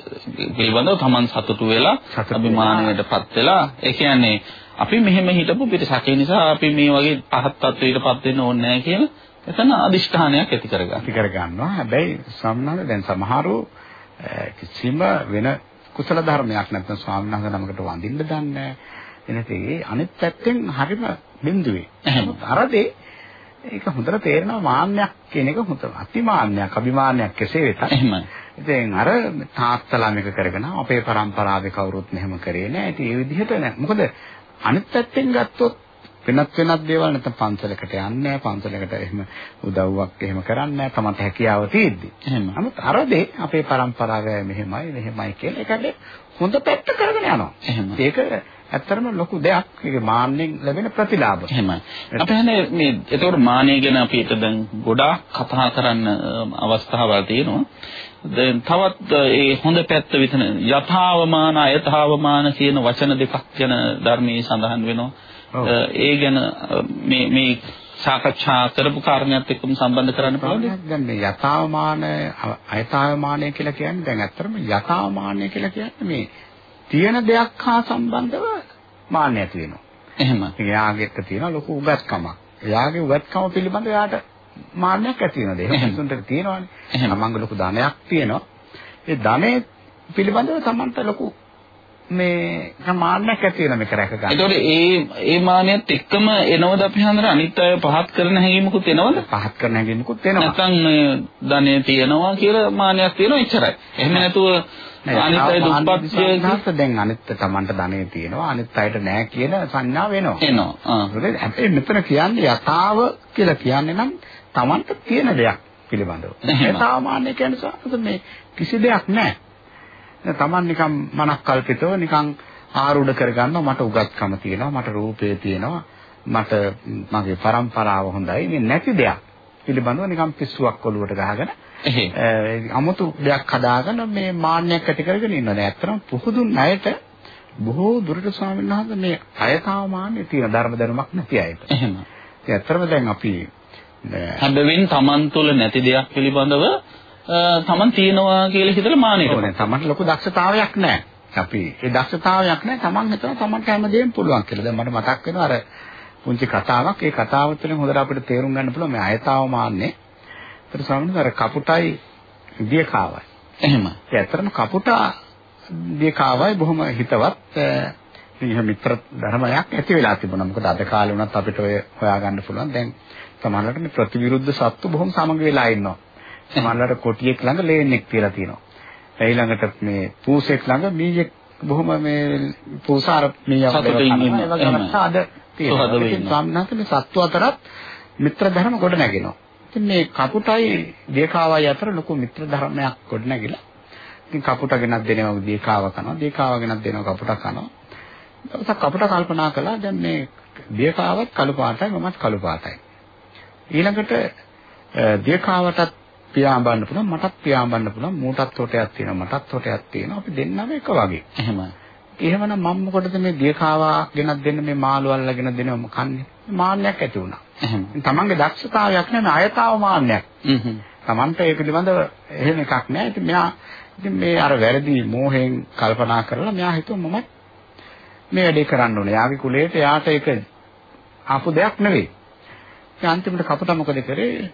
[SPEAKER 2] පිළිබඳව Taman සතුටු වෙලා අභිමානයටපත් වෙලා ඒ කියන්නේ අපි මෙහෙම හිටපු පිටසකේ නිසා අපි මේ වගේ පහත් තත්වයකටපත් වෙන්න ඕනේ නැහැ කියලා එතන අදිෂ්ඨානයක් ඇති කරගන්න.
[SPEAKER 3] ඇති කරගන්නවා. හැබැයි සම්මාන දැන් සමහරව කිසිම වෙන කුසල ධර්මයක් නැත්නම් ස්වාමීන් වහන්සේ නමකට වඳින්න දන්නේ නැහැ. අනිත් පැත්තෙන් හරිම බිඳුවේ. අරදී ඒක හොඳට තේරෙනවා මාන්නයක් කියන එක හොඳ අතිමාන්නයක් අභිමානයක් කෙසේ වෙතත්
[SPEAKER 2] එහෙමයි.
[SPEAKER 3] ඉතින් අර තාත්තලා මේක කරගෙන අපේ પરම්පරාවේ කවුරුත් මෙහෙම කරේ නැහැ. ඉතින් ඒ විදිහට නෑ. මොකද අනිත් පැත්තෙන් ගත්තොත් වෙනත් වෙනත් දේවල් නැත්නම් පන්සලකට යන්නේ. පන්සලකට එහෙම උදව්වක් එහෙම කරන්නේ නැහැ. තමන්ට හැකියාව තියෙද්දි.
[SPEAKER 2] එහෙම.
[SPEAKER 3] නමුත් අර දේ අපේ પરම්පරාව මෙහෙමයි මෙහෙමයි කියලා ඒකට හොඳ පැත්ත කරගෙන යනවා.
[SPEAKER 2] එහෙම.
[SPEAKER 3] ඒක ඇත්තටම ලොකු දෙයක්. ඒක මාන්නෙන් ලැබෙන ප්‍රතිලාභ.
[SPEAKER 2] එහෙමයි. අපි හන්නේ මේ ඒතකොට මානය ගැන අපිට දැන් ගොඩාක් කතා කරන්න අවස්ථාවල් තියෙනවා. දැන් තවත් ඒ හොඳ පැත්ත විතර යථාවමාන අයථාවමාන කියන වචන දෙකක් ගැන ධර්මයේ සඳහන් වෙනවා. ඒ ගැන මේ මේ සාකච්ඡා කරපු කාරණයක් එක්කම සම්බන්ධ කරන්න පුළුවන්ද?
[SPEAKER 3] දැන් මේ යථාවමාන අයථාවමානය කියලා කියන්නේ දැන් ඇත්තටම යථාවමානය කියලා කියන්නේ මේ තියෙන දෙයක් හා සම්බන්ධව මාන්නය ඇති වෙනවා.
[SPEAKER 2] එහෙම.
[SPEAKER 3] එයාගෙත් තියෙන ලොකු උගත්කමක්. එයාගේ උගත්කම පිළිබඳව එයාට මාන්නයක් ඇති වෙනද? එහෙම මිනිසුන්ට තියෙනවානේ. තමන්ගේ ලොකු ධනයක් තියෙනවා. ඒ ධනෙ පිළිබඳව තමන්ට ලොකු මේ මාන්නයක් ඇති වෙන මේක රැක ගන්න.
[SPEAKER 2] ඒතකොට ඒ ඒ මාන්නයත් එක්කම එනවද අපි හන්දර අනිත් අය පහත් කරන හැඟීමකුත් එනවද?
[SPEAKER 3] පහත් කරන හැඟීමකුත් එනවා.
[SPEAKER 2] නැත්නම් මේ ධනෙ තියනවා කියලා මාන්නයක් තියෙනවා එච්චරයි. එහෙම නැතුව අනිත් අය දුප්පත්
[SPEAKER 3] දැන් අනිත් තමන්ට ධනෙ තියෙනවා අනිත් අයට නැහැ කියන සංඥාව එනවා.
[SPEAKER 2] එනවා. ආ.
[SPEAKER 3] හැබැයි මෙතන කියන්නේ යථාව කියලා කියන්නේ නම් තමන්ට තියෙන දෙයක් පිළිබඳව. සාමාන්‍ය කියන්නේ මේ කිසි දෙයක් නැහැ. තමන් නිකන් මනක් කල්පිතව නිකන් ආරූඪ කරගන්නවා මට උගත්කම තියෙනවා මට රූපය තියෙනවා මට මගේ પરම්පරාව හොඳයි මේ නැති දෙයක් පිළිබඳව නිකම් පිස්සුවක් ඔලුවට ගහගෙන. අමුතු දෙයක් හදාගෙන මේ මාන්නයක් ඇති කරගෙන ඉන්නවා. දැන් ඇත්තටම පුහුදුන් ණයට බොහෝ දුරට ස්වාමීන් වහන්සේ මේ අයතාව මාන්නේ තියෙන ධර්ම දැනුමක් නැති අයට.
[SPEAKER 2] එහෙම.
[SPEAKER 3] ඒ ඇත්තටම දැන් අපි
[SPEAKER 2] හැබැවින් Taman තුල නැති දෙයක් පිළිබඳව Taman තියනවා කියලා හිතලා මානෙට.
[SPEAKER 3] ඕනේ. Tamanට ලොකු දක්ෂතාවයක් නැහැ. අපි ඒ දක්ෂතාවයක් නැහැ. Taman හිතනවා Tamanට හැමදේම පුළුවන් කියලා. දැන් මට මතක් වෙනවා අර පුංචි කතාවක්. ඒ කතාව තුළින් හොඳට අපිට තේරුම් ගන්න පුළුවන් මේ අයතාව මාන්නේ. ඒතර ස්වාමීන් අර කපුටයි දියකාවයි.
[SPEAKER 2] එහෙම.
[SPEAKER 3] ඒ ඇත්තටම කපුටා දියකාවයි බොහොම හිතවත් ඉතින් මිත්‍ර ධර්මයක් ඇති වෙලා තිබුණා. මොකද අද කාලේ වුණත් අපිට ඔය හොයාගන්න පුළුවන්. දැන් සමහරවිට මේ ප්‍රතිවිරුද්ධ සත්තු බොහොම සමග වෙලා ඉන්නවා. සමහරවිට කොටියෙක් ළඟ ලේන්ෙක් තියලා තියෙනවා. ඒ ළඟට මේ පූසෙක් ළඟ මීයෙක් බොහොම මේ පූසාර මීයක්. අද තියෙනවා. මේ සත්තු අතරත් මිත්‍ර ධර්ම ගොඩ නැගෙනවා. ඉතින් මේ කපුටයි දේකාවයි අතර ලොකු මිත්‍ර ධර්මයක් ගොඩ නැගිලා. ඉතින් කපුට ගෙනත් දෙනවා දේකාව කනවා. දේකාව ගෙනත් දෙනවා කපුට කනවා. දවසක් කපුට කල්පනා කළා දැන් මේ දේකාවත් කළු පාටයි මමත් කළු පාටයි. ඊළඟට දේකාවටත් පියාඹන්න පුළුවන් මටත් පියාඹන්න පුළුවන් මූටත් හොටයක් තියෙනවා මටත් හොටයක් තියෙනවා අපි දෙන්නම එක වගේ.
[SPEAKER 2] එහෙම.
[SPEAKER 3] එහෙමනම් මම මොකටද මේ දියකාවා ගෙනත් දෙන්න මේ මාළු අල්ලගෙන දෙනවම කන්නේ මාන්නයක් ඇති වුණා.
[SPEAKER 2] එහෙම.
[SPEAKER 3] තමන්ගේ දක්ෂතාවයක් නෙමෙයි අයතාව මාන්නයක්.
[SPEAKER 2] හ්ම්.
[SPEAKER 3] තමන්ට ඒක පිළිබඳව එහෙම එකක් නෑ. ඉතින් මෙයා ඉතින් මේ අර වැරදි මෝහෙන් කල්පනා කරලා මෙයා හිතුවා මම මේ වැඩේ කරන්න ඕනේ. යාගේ කුලයට යාට ඒක ආපු දෙයක් නෙවෙයි. ඉතින් අන්තිමට කපුට මොකද කරේ?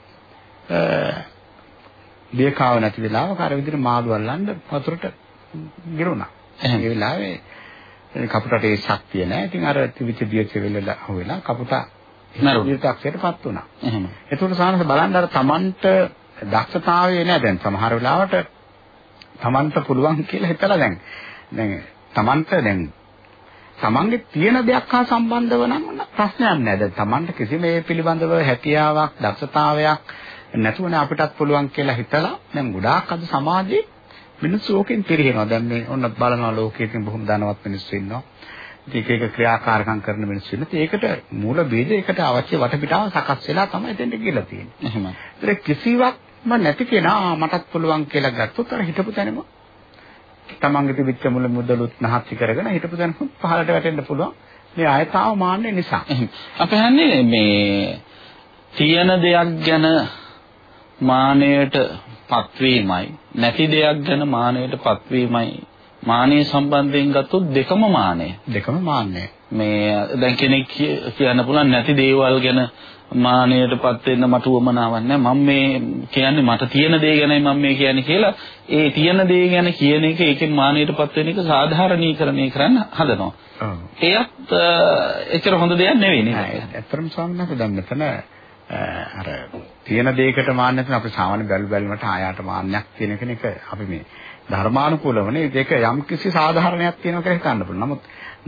[SPEAKER 3] දියකාව නැති වෙලාවක අර විදිහට මාළු අල්ලන්න වතුරට ගිරුණා.
[SPEAKER 2] එහෙම.
[SPEAKER 3] ඒ වෙලාවේ කපුටට ඒ ශක්තිය නැහැ. ඉතින් අර තිවිච්ච දියච වෙලලා හොයලා කපුට
[SPEAKER 2] මැරුණා.
[SPEAKER 3] විරතක්ෂයටපත් වුණා.
[SPEAKER 2] එහෙම.
[SPEAKER 3] ඒකට සානස බලන්න අර Tamanට දක්ෂතාවය නෑ දැන් සමහර වෙලාවට Tamanට පුළුවන් කියලා හිතලා දැන් දැන් Tamanට දැන් Tamanගේ තියෙන දෙයක් හා සම්බන්ධව නම් ප්‍රශ්නයක් නෑ. දැන් Tamanට කිසිම ඒ පිළිබඳව හැකියාවක් දක්ෂතාවයක් නැතුවනේ අපිටත් පුළුවන් කියලා හිතලා දැන් ගොඩාක් අද සමාජයේ මිනිස්සු ඕකෙන් පිරිහෙනවා. දැන් මේ ඔන්න බලනවා ලෝකයේ තියෙන බොහොම ධනවත් මිනිස්සු ඉන්නවා. එක එක ක්‍රියාකාරකම් කරන මිනිස්සු ඉන්නවා. ඒකට මූල බේද ඒකට අවශ්‍ය වටපිටාව සකස් වෙලා තමයි දෙන්න කියලා තියෙන්නේ.
[SPEAKER 2] එහෙම.
[SPEAKER 3] ඒතර කිසිවක්ම නැති කෙනා මටත් පුළුවන් කියලා ගත්තොත් අර හිතපු තැනම තමන්ගේ තිබිච්ච මුල මුදලුත් නහත්ති කරගෙන හිතපු තැනම පහළට වැටෙන්න පුළුවන්. මේ ආයතාව මාන්නේ නිසා.
[SPEAKER 2] අපි හන්නේ මේ තියෙන දෙයක් ගැන මානයට පත්වීමයි නැති දෙයක් ගැන මානයට පත්වීමයි මානය සම්බන්ධයෙන් ගත්තොත් දෙකම මානය.
[SPEAKER 3] දෙකම මාන්නේ.
[SPEAKER 2] මේ දැන් කෙනෙක් කිය- කියන්න පුළුවන් නැති දේවල් ගැන මානයටපත් වෙන්න මට උවමනාවක් නැහැ. මම මේ කියන්නේ මට තියෙන දේ ගැනයි මම මේ කියන්නේ කියලා ඒ තියෙන දේ ගැන කියන එක ඒකෙන් මානයටපත් වෙන එක සාධාරණීකරණය කරන්න හදනවා.
[SPEAKER 3] ඔව්.
[SPEAKER 2] ඒත් එච්චර හොඳ දෙයක් නෙවෙයි නේද?
[SPEAKER 3] ඇත්තටම ස්වාමීන් වහන්සේ දැන් මෙතන අර තියෙන දෙයකට මාන්න නැත්නම් අපි සාමාන්‍ය බැලු බැලමට ආයාට මාන්නයක් තියෙන කෙනෙක් අපි මේ ධර්මානුකූලවනේ ඒක යම් කිසි සාධාරණයක් තියෙනවා කියලා හිතන්න පුළුවන්. නමුත්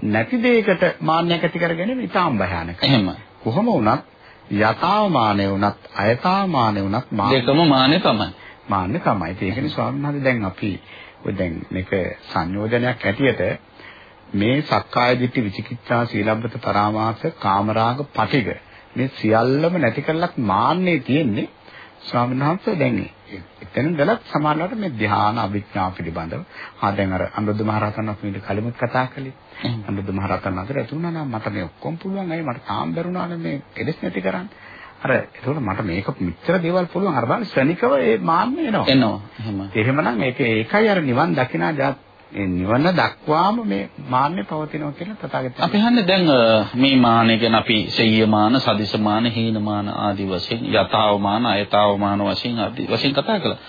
[SPEAKER 3] නැති දෙයකට මාන්නයක් ඇති කර ගැනීම ඉතාම භයානකයි.
[SPEAKER 2] එහෙම.
[SPEAKER 3] කොහොම වුණත් යථාව මානෙ වුණත් අයථාව මානෙ වුණත්
[SPEAKER 2] දෙකම මානෙ තමයි.
[SPEAKER 3] මාන්නේ තමයි. ඒකනේ ස්වාමීන් වහන්සේ දැන් අපි ඔය දැන් මේක සංයෝජනයක් ඇටියට මේ සක්කාය දිට්ඨි විචිකිච්ඡා සීලබ්බත පරාමාස කාමරාග පටිග මේ සියල්ලම නැති කරලත් මාන්නේ තියෙන්නේ ස්වාමීන් වහන්සේ දැන් එතන දලත් සමානවට මේ ධ්‍යාන අභිඥා පිළිබඳව. ආ දැන් අර අනුරුද්ධ මහ රහතන් වහන්සේ ඊට කලිමුත් කතා කළේ. අනුරුද්ධ මහ රහතන් වහන්සේ ඇතුණා නම් මට මේ ඔක්කොම පුළුවන්. අය මට තාම බැරුණානේ මේ කෙලෙස් නැති කරන්න? අර ඒකෝට මට මේක මෙච්චර දේවල් පුළුවන්. අර බලන්න ශ්‍රණිකව ඒ මාන්නේ එනවා.
[SPEAKER 2] එනවා. එහෙම.
[SPEAKER 3] එහෙමනම් මේක ඒකයි අර නිවන් දකිනා ඒ නිවන දක්වාම මේ මාන්නේ පවතිනවා කියලා තථාගතයන්
[SPEAKER 2] අපි හන්නේ දැන් මේ මානෙ ගැන අපි සෙය්‍යමාන, සදිසමාන, හීනමාන ආදී වශයෙන් යථාවමාන, අයථාවමාන වශයෙන් ආදී වශයෙන් කතා කළා.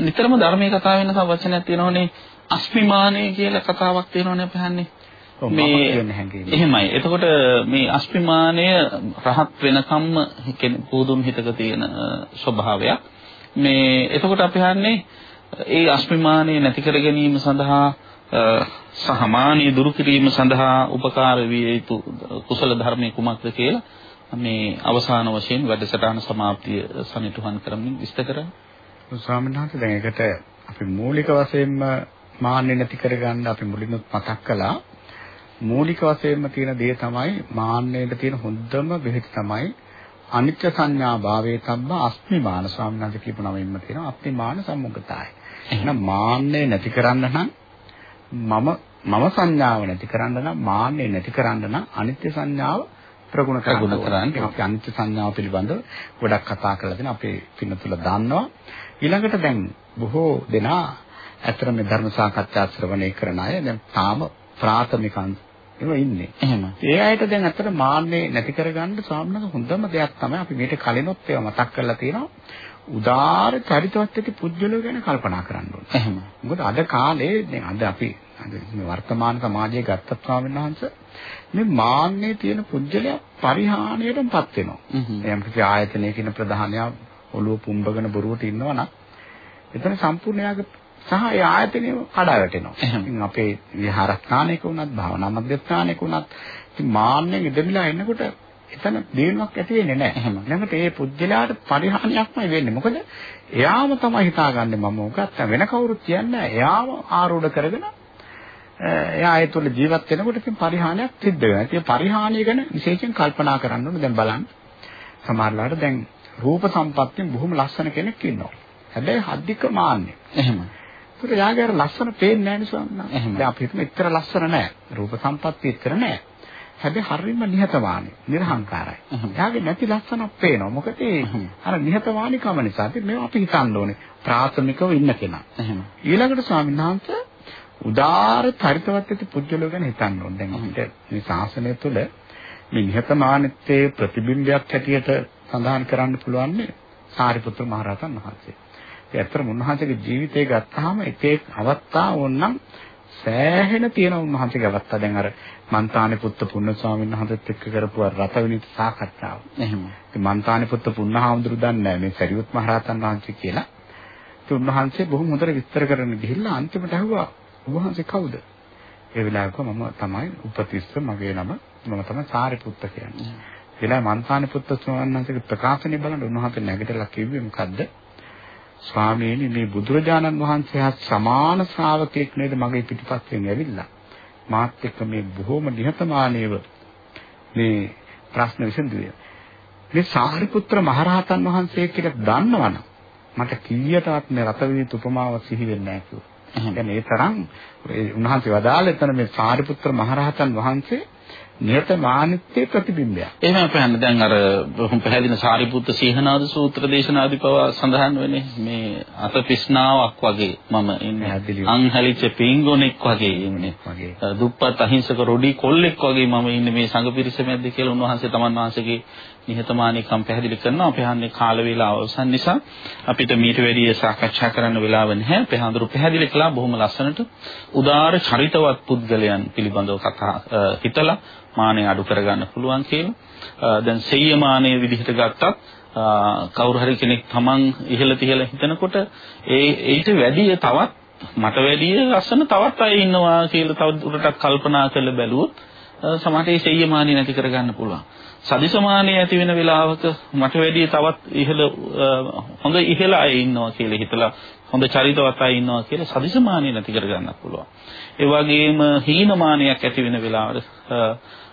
[SPEAKER 2] නිතරම ධර්මයේ කතා වෙන වචනයක් තියෙනවනේ අස්මිමානය කියලා කතාවක් තියෙනවනේ අපි හන්නේ.
[SPEAKER 3] හැඟීම.
[SPEAKER 2] එහෙමයි. එතකොට මේ අස්මිමානය රහත් වෙනකම්ම පුදුම් හිතක තියෙන ස්වභාවයක්. මේ එතකොට අපි හන්නේ ඒ අස්මිමානය නැති කර ගැනීම සඳහා අ, සහමානීය දුරු කිරීම සඳහා උපකාර විය යුතු කුසල ධර්මයේ කුමක්ද කියලා මේ අවසාන වශයෙන් වැඩසටහන સમાප්තිය සනිටුහන් කරමින් විස්තර කරා.
[SPEAKER 3] ස්වාමීන් වහන්සේ දැන් ඒකට අපි මූලික වශයෙන්ම මාන්නේ නැති කරගන්න අපි මුලින්ම මතක් කළා මූලික වශයෙන්ම තියෙන දේ තමයි මාන්නයට තියෙන හොඳම බෙහෙත තමයි අනිත්‍ය සංඥා භාවයේ තබ්බ අස්මිමාන ස්වාමීන් වහන්සේ කියපු නමින්ම තියෙනවා අස්මිමාන සම්මුගතයි. එහෙනම් මාන්නේ නැති කරන්න නම් මම මම සංඥාව නැති කරන්න නම් මාන්නේ නැති කරන්න නම් අනිත්‍ය සංඥාව ප්‍රගුණ
[SPEAKER 2] ප්‍රගුණ කරන්න.
[SPEAKER 3] අපි අනිත්‍ය සංඥාව පිළිබඳව ගොඩක් කතා කරලා දෙන අපේ පින්නතුල දන්නවා. ඊළඟට දැන් බොහෝ දෙනා ඇත්තට මේ ධර්ම සාකච්ඡා ශ්‍රවණය කරන අය දැන් තාම ප්‍රාථමික ඒවා ඉන්නේ.
[SPEAKER 2] එහෙම.
[SPEAKER 3] ඒ අයට දැන් ඇත්තට මාන්නේ නැති කරගන්න ස්වාමීන් හොඳම දෙයක් තමයි අපි මේට කලිනොත් ඒවා මතක් කරලා තියෙනවා. උදාාර චරිතවත් ඇති පුද්ගලයෝ ගැන කල්පනා කරන්න ඕනේ.
[SPEAKER 2] එහෙම.
[SPEAKER 3] මොකද අද කාලේ දැන් අද අපි අද මේ වර්තමාන සමාජයේ ගත්තත් ස්වාමීන් වහන්සේ මේ මාන්නේ තියෙන පුද්ගලයා පරිහානියටපත් වෙනවා. එම් කිසි ආයතනයක ඉන්න ප්‍රධානයා ඔළුව පුම්බගෙන බොරුවට ඉන්නවා නම් එතන සම්පූර්ණ යාගේ සහ ඒ ආයතනය කඩා වැටෙනවා. ඉතින් අපේ විහාරස්ථානයක වුණත් භාවනා මධ්‍යස්ථානයක වුණත් ඉතින් මාන්නෙන් ඉඳමිලා එනකොට එතන දිනුවක් ඇති වෙන්නේ නැහැ. එහෙම. ළඟට ඒ පුජ්‍යලාට පරිහානියක්මයි වෙන්නේ. මොකද එයාම තමයි හිතාගන්නේ මම මොකක්ද වෙන කවුරුත් කියන්නේ එයාම ආරූඪ කරගෙන එයා ඒ තුළ ජීවත් වෙනකොට ඉතින් පරිහානියක් සිද්ධ වෙනවා. ඉතින් පරිහානිය ගැන විශේෂයෙන් කල්පනා කරන්න ඕනේ. දැන් බලන්න. සමහරලාට දැන් රූප සම්පත්තියෙන් බොහොම ලස්සන කෙනෙක් ඉන්නවා. හැබැයි හද්දික මාන්නේ.
[SPEAKER 2] එහෙම.
[SPEAKER 3] ඒක යාගේ අර ලස්සන පේන්නේ නැහැ නේ ස්වාමීන් වහන්සේ. දැන් අපි හිතමු එච්චර ලස්සන නැහැ. රූප සම්පත්තිය එච්චර නැහැ. හැබැයි හරියම නිහතමානී, නිර්හංකාරයි. යාගේ නැති ලස්සනක් පේනවා. මොකද අර නිහතමානීකම නිසා. මේවා අපි හිතන්න ඕනේ. ප්‍රාථමිකව ඉන්න කෙනා.
[SPEAKER 2] එහෙම.
[SPEAKER 3] ඊළඟට ස්වාමීන් වහන්සේ උදාාර චරිතවත් ඇති පුද්ගලයෝ ගැන හිතන්න ඕනේ. දැන් අපිට මේ ශාසනය තුළ මේ නිහතමානීත්වයේ ප්‍රතිබිම්බයක් හැටියට සඳහන් කරන්න පුළුවන් සාරිපුත්‍ර මහරහතන් වහන්සේ. ඒ ඇත්තටම උන්වහන්සේගේ ජීවිතය ගත්තාම එකේ අවස්ථා ඕනනම් සෑහෙන තියෙන උන්වහන්සේගේ අවස්ථා දැන් අර මන්තානේ පුත්ත පුන්න ස්වාමීන් වහන්සේත් එක්ක කරපු රතවිනිත සාකච්ඡාව.
[SPEAKER 2] එහෙම.
[SPEAKER 3] ඉතින් මන්තානේ පුත්ත පුන්නහාමුදුරු දන්නේ මේ සරියුත් මහරහතන් වහන්සේ කියලා. ඉතින් උන්වහන්සේ බොහොම හොඳට විස්තර කරන්න ගිහිල්ලා අන්තිමට අහුවා උන්වහන්සේ කවුද? ඒ වෙලාවක මම තමයි උපතිස්ස මගේ නම මම තමයි සාරිපුත්ත කියන්නේ. එලා මන්තානේ පුත්ත ස්වාමීන් වහන්සේගේ ප්‍රකාශනය බලන්න උන්වහන්සේ නැගිටලා කිව්වේ මොකද්ද? ස්වාමීනි මේ බුදුරජාණන් වහන්සේ හා සමාන ශ්‍රාවකෙක් නේද මගේ පිටිපස්සෙන් ඇවිල්ලා මාත් එක්ක මේ බොහොම නිහතමානීව මේ ප්‍රශ්න විසඳුවේ. මේ සාරිපුත්‍ර මහරහතන් වහන්සේ කියලා දන්නවනම් මට කීයටවත් මේ රතවිනිත් උපමාව සිහි වෙන්නේ නැහැ කිව්වා. ඒ තරම් උන්වහන්සේ වදාළ එතන මේ සාරිපුත්‍ර මහරහතන් වහන්සේ නියතමානිත්වයේ ප්‍රතිබිම්බයක්.
[SPEAKER 2] එහෙම අපහන්න දැන් අර පැහැදිලි සාරිපුත්ත සීහනාද සූත්‍ර දේශනාදී පවා සඳහන් වෙන්නේ මේ අත පිස්නාවක් වගේ මම ඉන්නේ අංහලිච්ච පිංගොනෙක් වගේ ඉන්නේ. දුප්පත් අහිංසක රොඩි කොල්ලෙක් වගේ මම ඉන්නේ මේ සංඝ පිරිස මැද්ද කියලා උන්වහන්සේ තමන් වහන්සේගේ නිහතමානීකම් පැහැදිලි කරනවා. අපි හන්නේ කාල වේලාව අවසන් නිසා අපිට මීට වැඩිය සාකච්ඡා කරන්න වෙලාව නැහැ. අපි හඳුරු පැහැදිලි කළා බොහොම ලස්සනට උදාාර චරිතවත් පුද්ගලයන් පිළිබඳව කතා හිතලා මානය අඩු කරගන්න පුළුවන් කියලා. දැන් සෙය්‍ය මානය විදිහට ගත්තත් කවුරු හරි කෙනෙක් තමන් ඉහළ තිහළ හිතනකොට ඒ ඊට වැඩිය තවත් මට වැඩිය ලස්සන තවත් අය ඉන්නවා කියලා තව දුරටත් කල්පනා කරලා බැලුවොත් සමහරට ඒ සෙය්‍ය මානය නැති කරගන්න පුළුවන්. සදිසමානයේ ඇති වෙන වෙලාවක මට වැඩිය තවත් ඉහළ හොඳ ඉහළ අය ඉන්නවා කියලා හිතලා හොඳ චරිතවත් අය ඉන්නවා කියලා සදිසමානය නැති කරගන්නත් පුළුවන්. ඒ වගේම හීනමානයක් ඇති වෙන වෙලාවට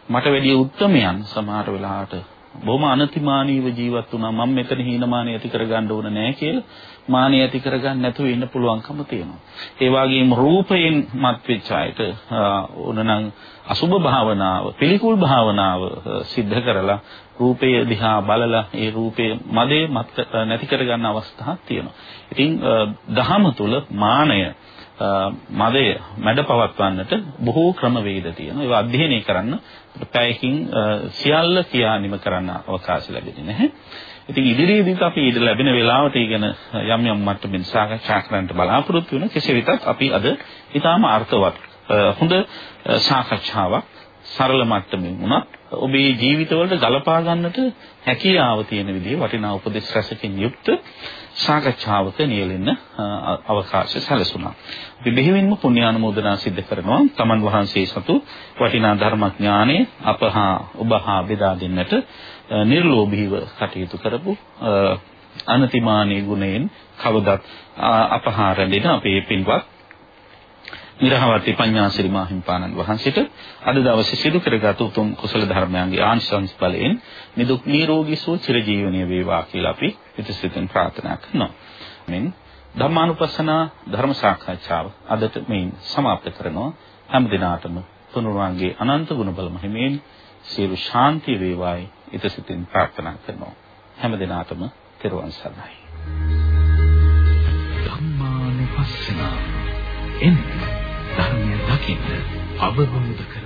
[SPEAKER 2] මට වැඩිය උත්තරමයන් සමහර වෙලාවට බොහොම අනතිමානීව ජීවත් වුණා මම මෙතන හීනමානය ඇති කරගන්න ඕන නෑ කියලා මානය ඇති කරගන්න නැතුව ඉන්න පුළුවන්කම තියෙනවා. ඒ වගේම රූපයෙන් මත් වෙච්ච අයට ඕනනම් අසුභ භාවනාව, පිළිකුල් භාවනාව සිද්ධ කරලා රූපය දිහා බලලා ඒ රූපයේ මදේ මත් නැති කරගන්න අවස්ථාවක් තියෙනවා. ඉතින් දහම තුල මානය මදය මැඩ පවත්වන්නට බොහෝ ක්‍රමවේද තියෙනවා. ඒවා අධ්‍යයනය කරන්න පැයකින් සියල්ල කියා නිම කරන්න අවකාශ ලැබෙන්නේ නැහැ. ඉතින් ඉදිරියේදීත් අපි ඊට ලැබෙන වෙලාවට ඊගෙන යම් යම් මට්ටමින් සාකච්ඡා කරන්න බලාපොරොත්තු වෙන කෙසේ වෙතත් අපි අද ඊටාම අර්ථවත් හොඳ සාකච්ඡාවක් සරල මට්ටමින් වුණත් ඔබේ ජීවිතවලට ගලපා ගන්නට හැකියාව තියෙන විදිහේ වටිනා උපදෙස් රසකින් යුක්ත සාකච්ඡාවක නියැලෙන්න අවකාශය සැලසුණා. අපි බෙහෙවින්ම පුණ්‍යානුමෝදනා සිද්ධ කරනවා. තමන් වහන්සේ සතු වටිනා ධර්මඥානෙ අපහා ඔබහා බෙදා දෙන්නට නිර්ලෝභීව කටයුතු කරපු අනතිමානී ගුණයෙන් කවදත් අපහා රැඳෙන අපේ පින්වත් නිරහවති පඤ්ඤාසිරි මාහිම්පාණන් වහන්සේට අද දවසේ සිදු කරගත් උතුම් කුසල ධර්මයන්ගේ ආනිසංස බලයෙන් නිදුක් නිරෝගී සුව චිරජීවනීය වේවා කියලා අපි පිටසිතින් ප්‍රාර්ථනා කරනවා. මෙන් ධම්මානුපස්සනා ධර්ම සාකච්ඡාව අදට මේ සමාප්ත කරනවා. හැම දිනාටම තුනුරුවන්ගේ අනන්ත ගුණ බල මහිමෙන් සියලු ශාන්තිය වේවායි ඊටසිතින් ප්‍රාර්ථනා කරනවා. හැම දිනාටම තෙරුවන් සරණයි.
[SPEAKER 1] ධම්මානුපස්සනා එන්න ධර්මය දකින්න අවබෝධ කර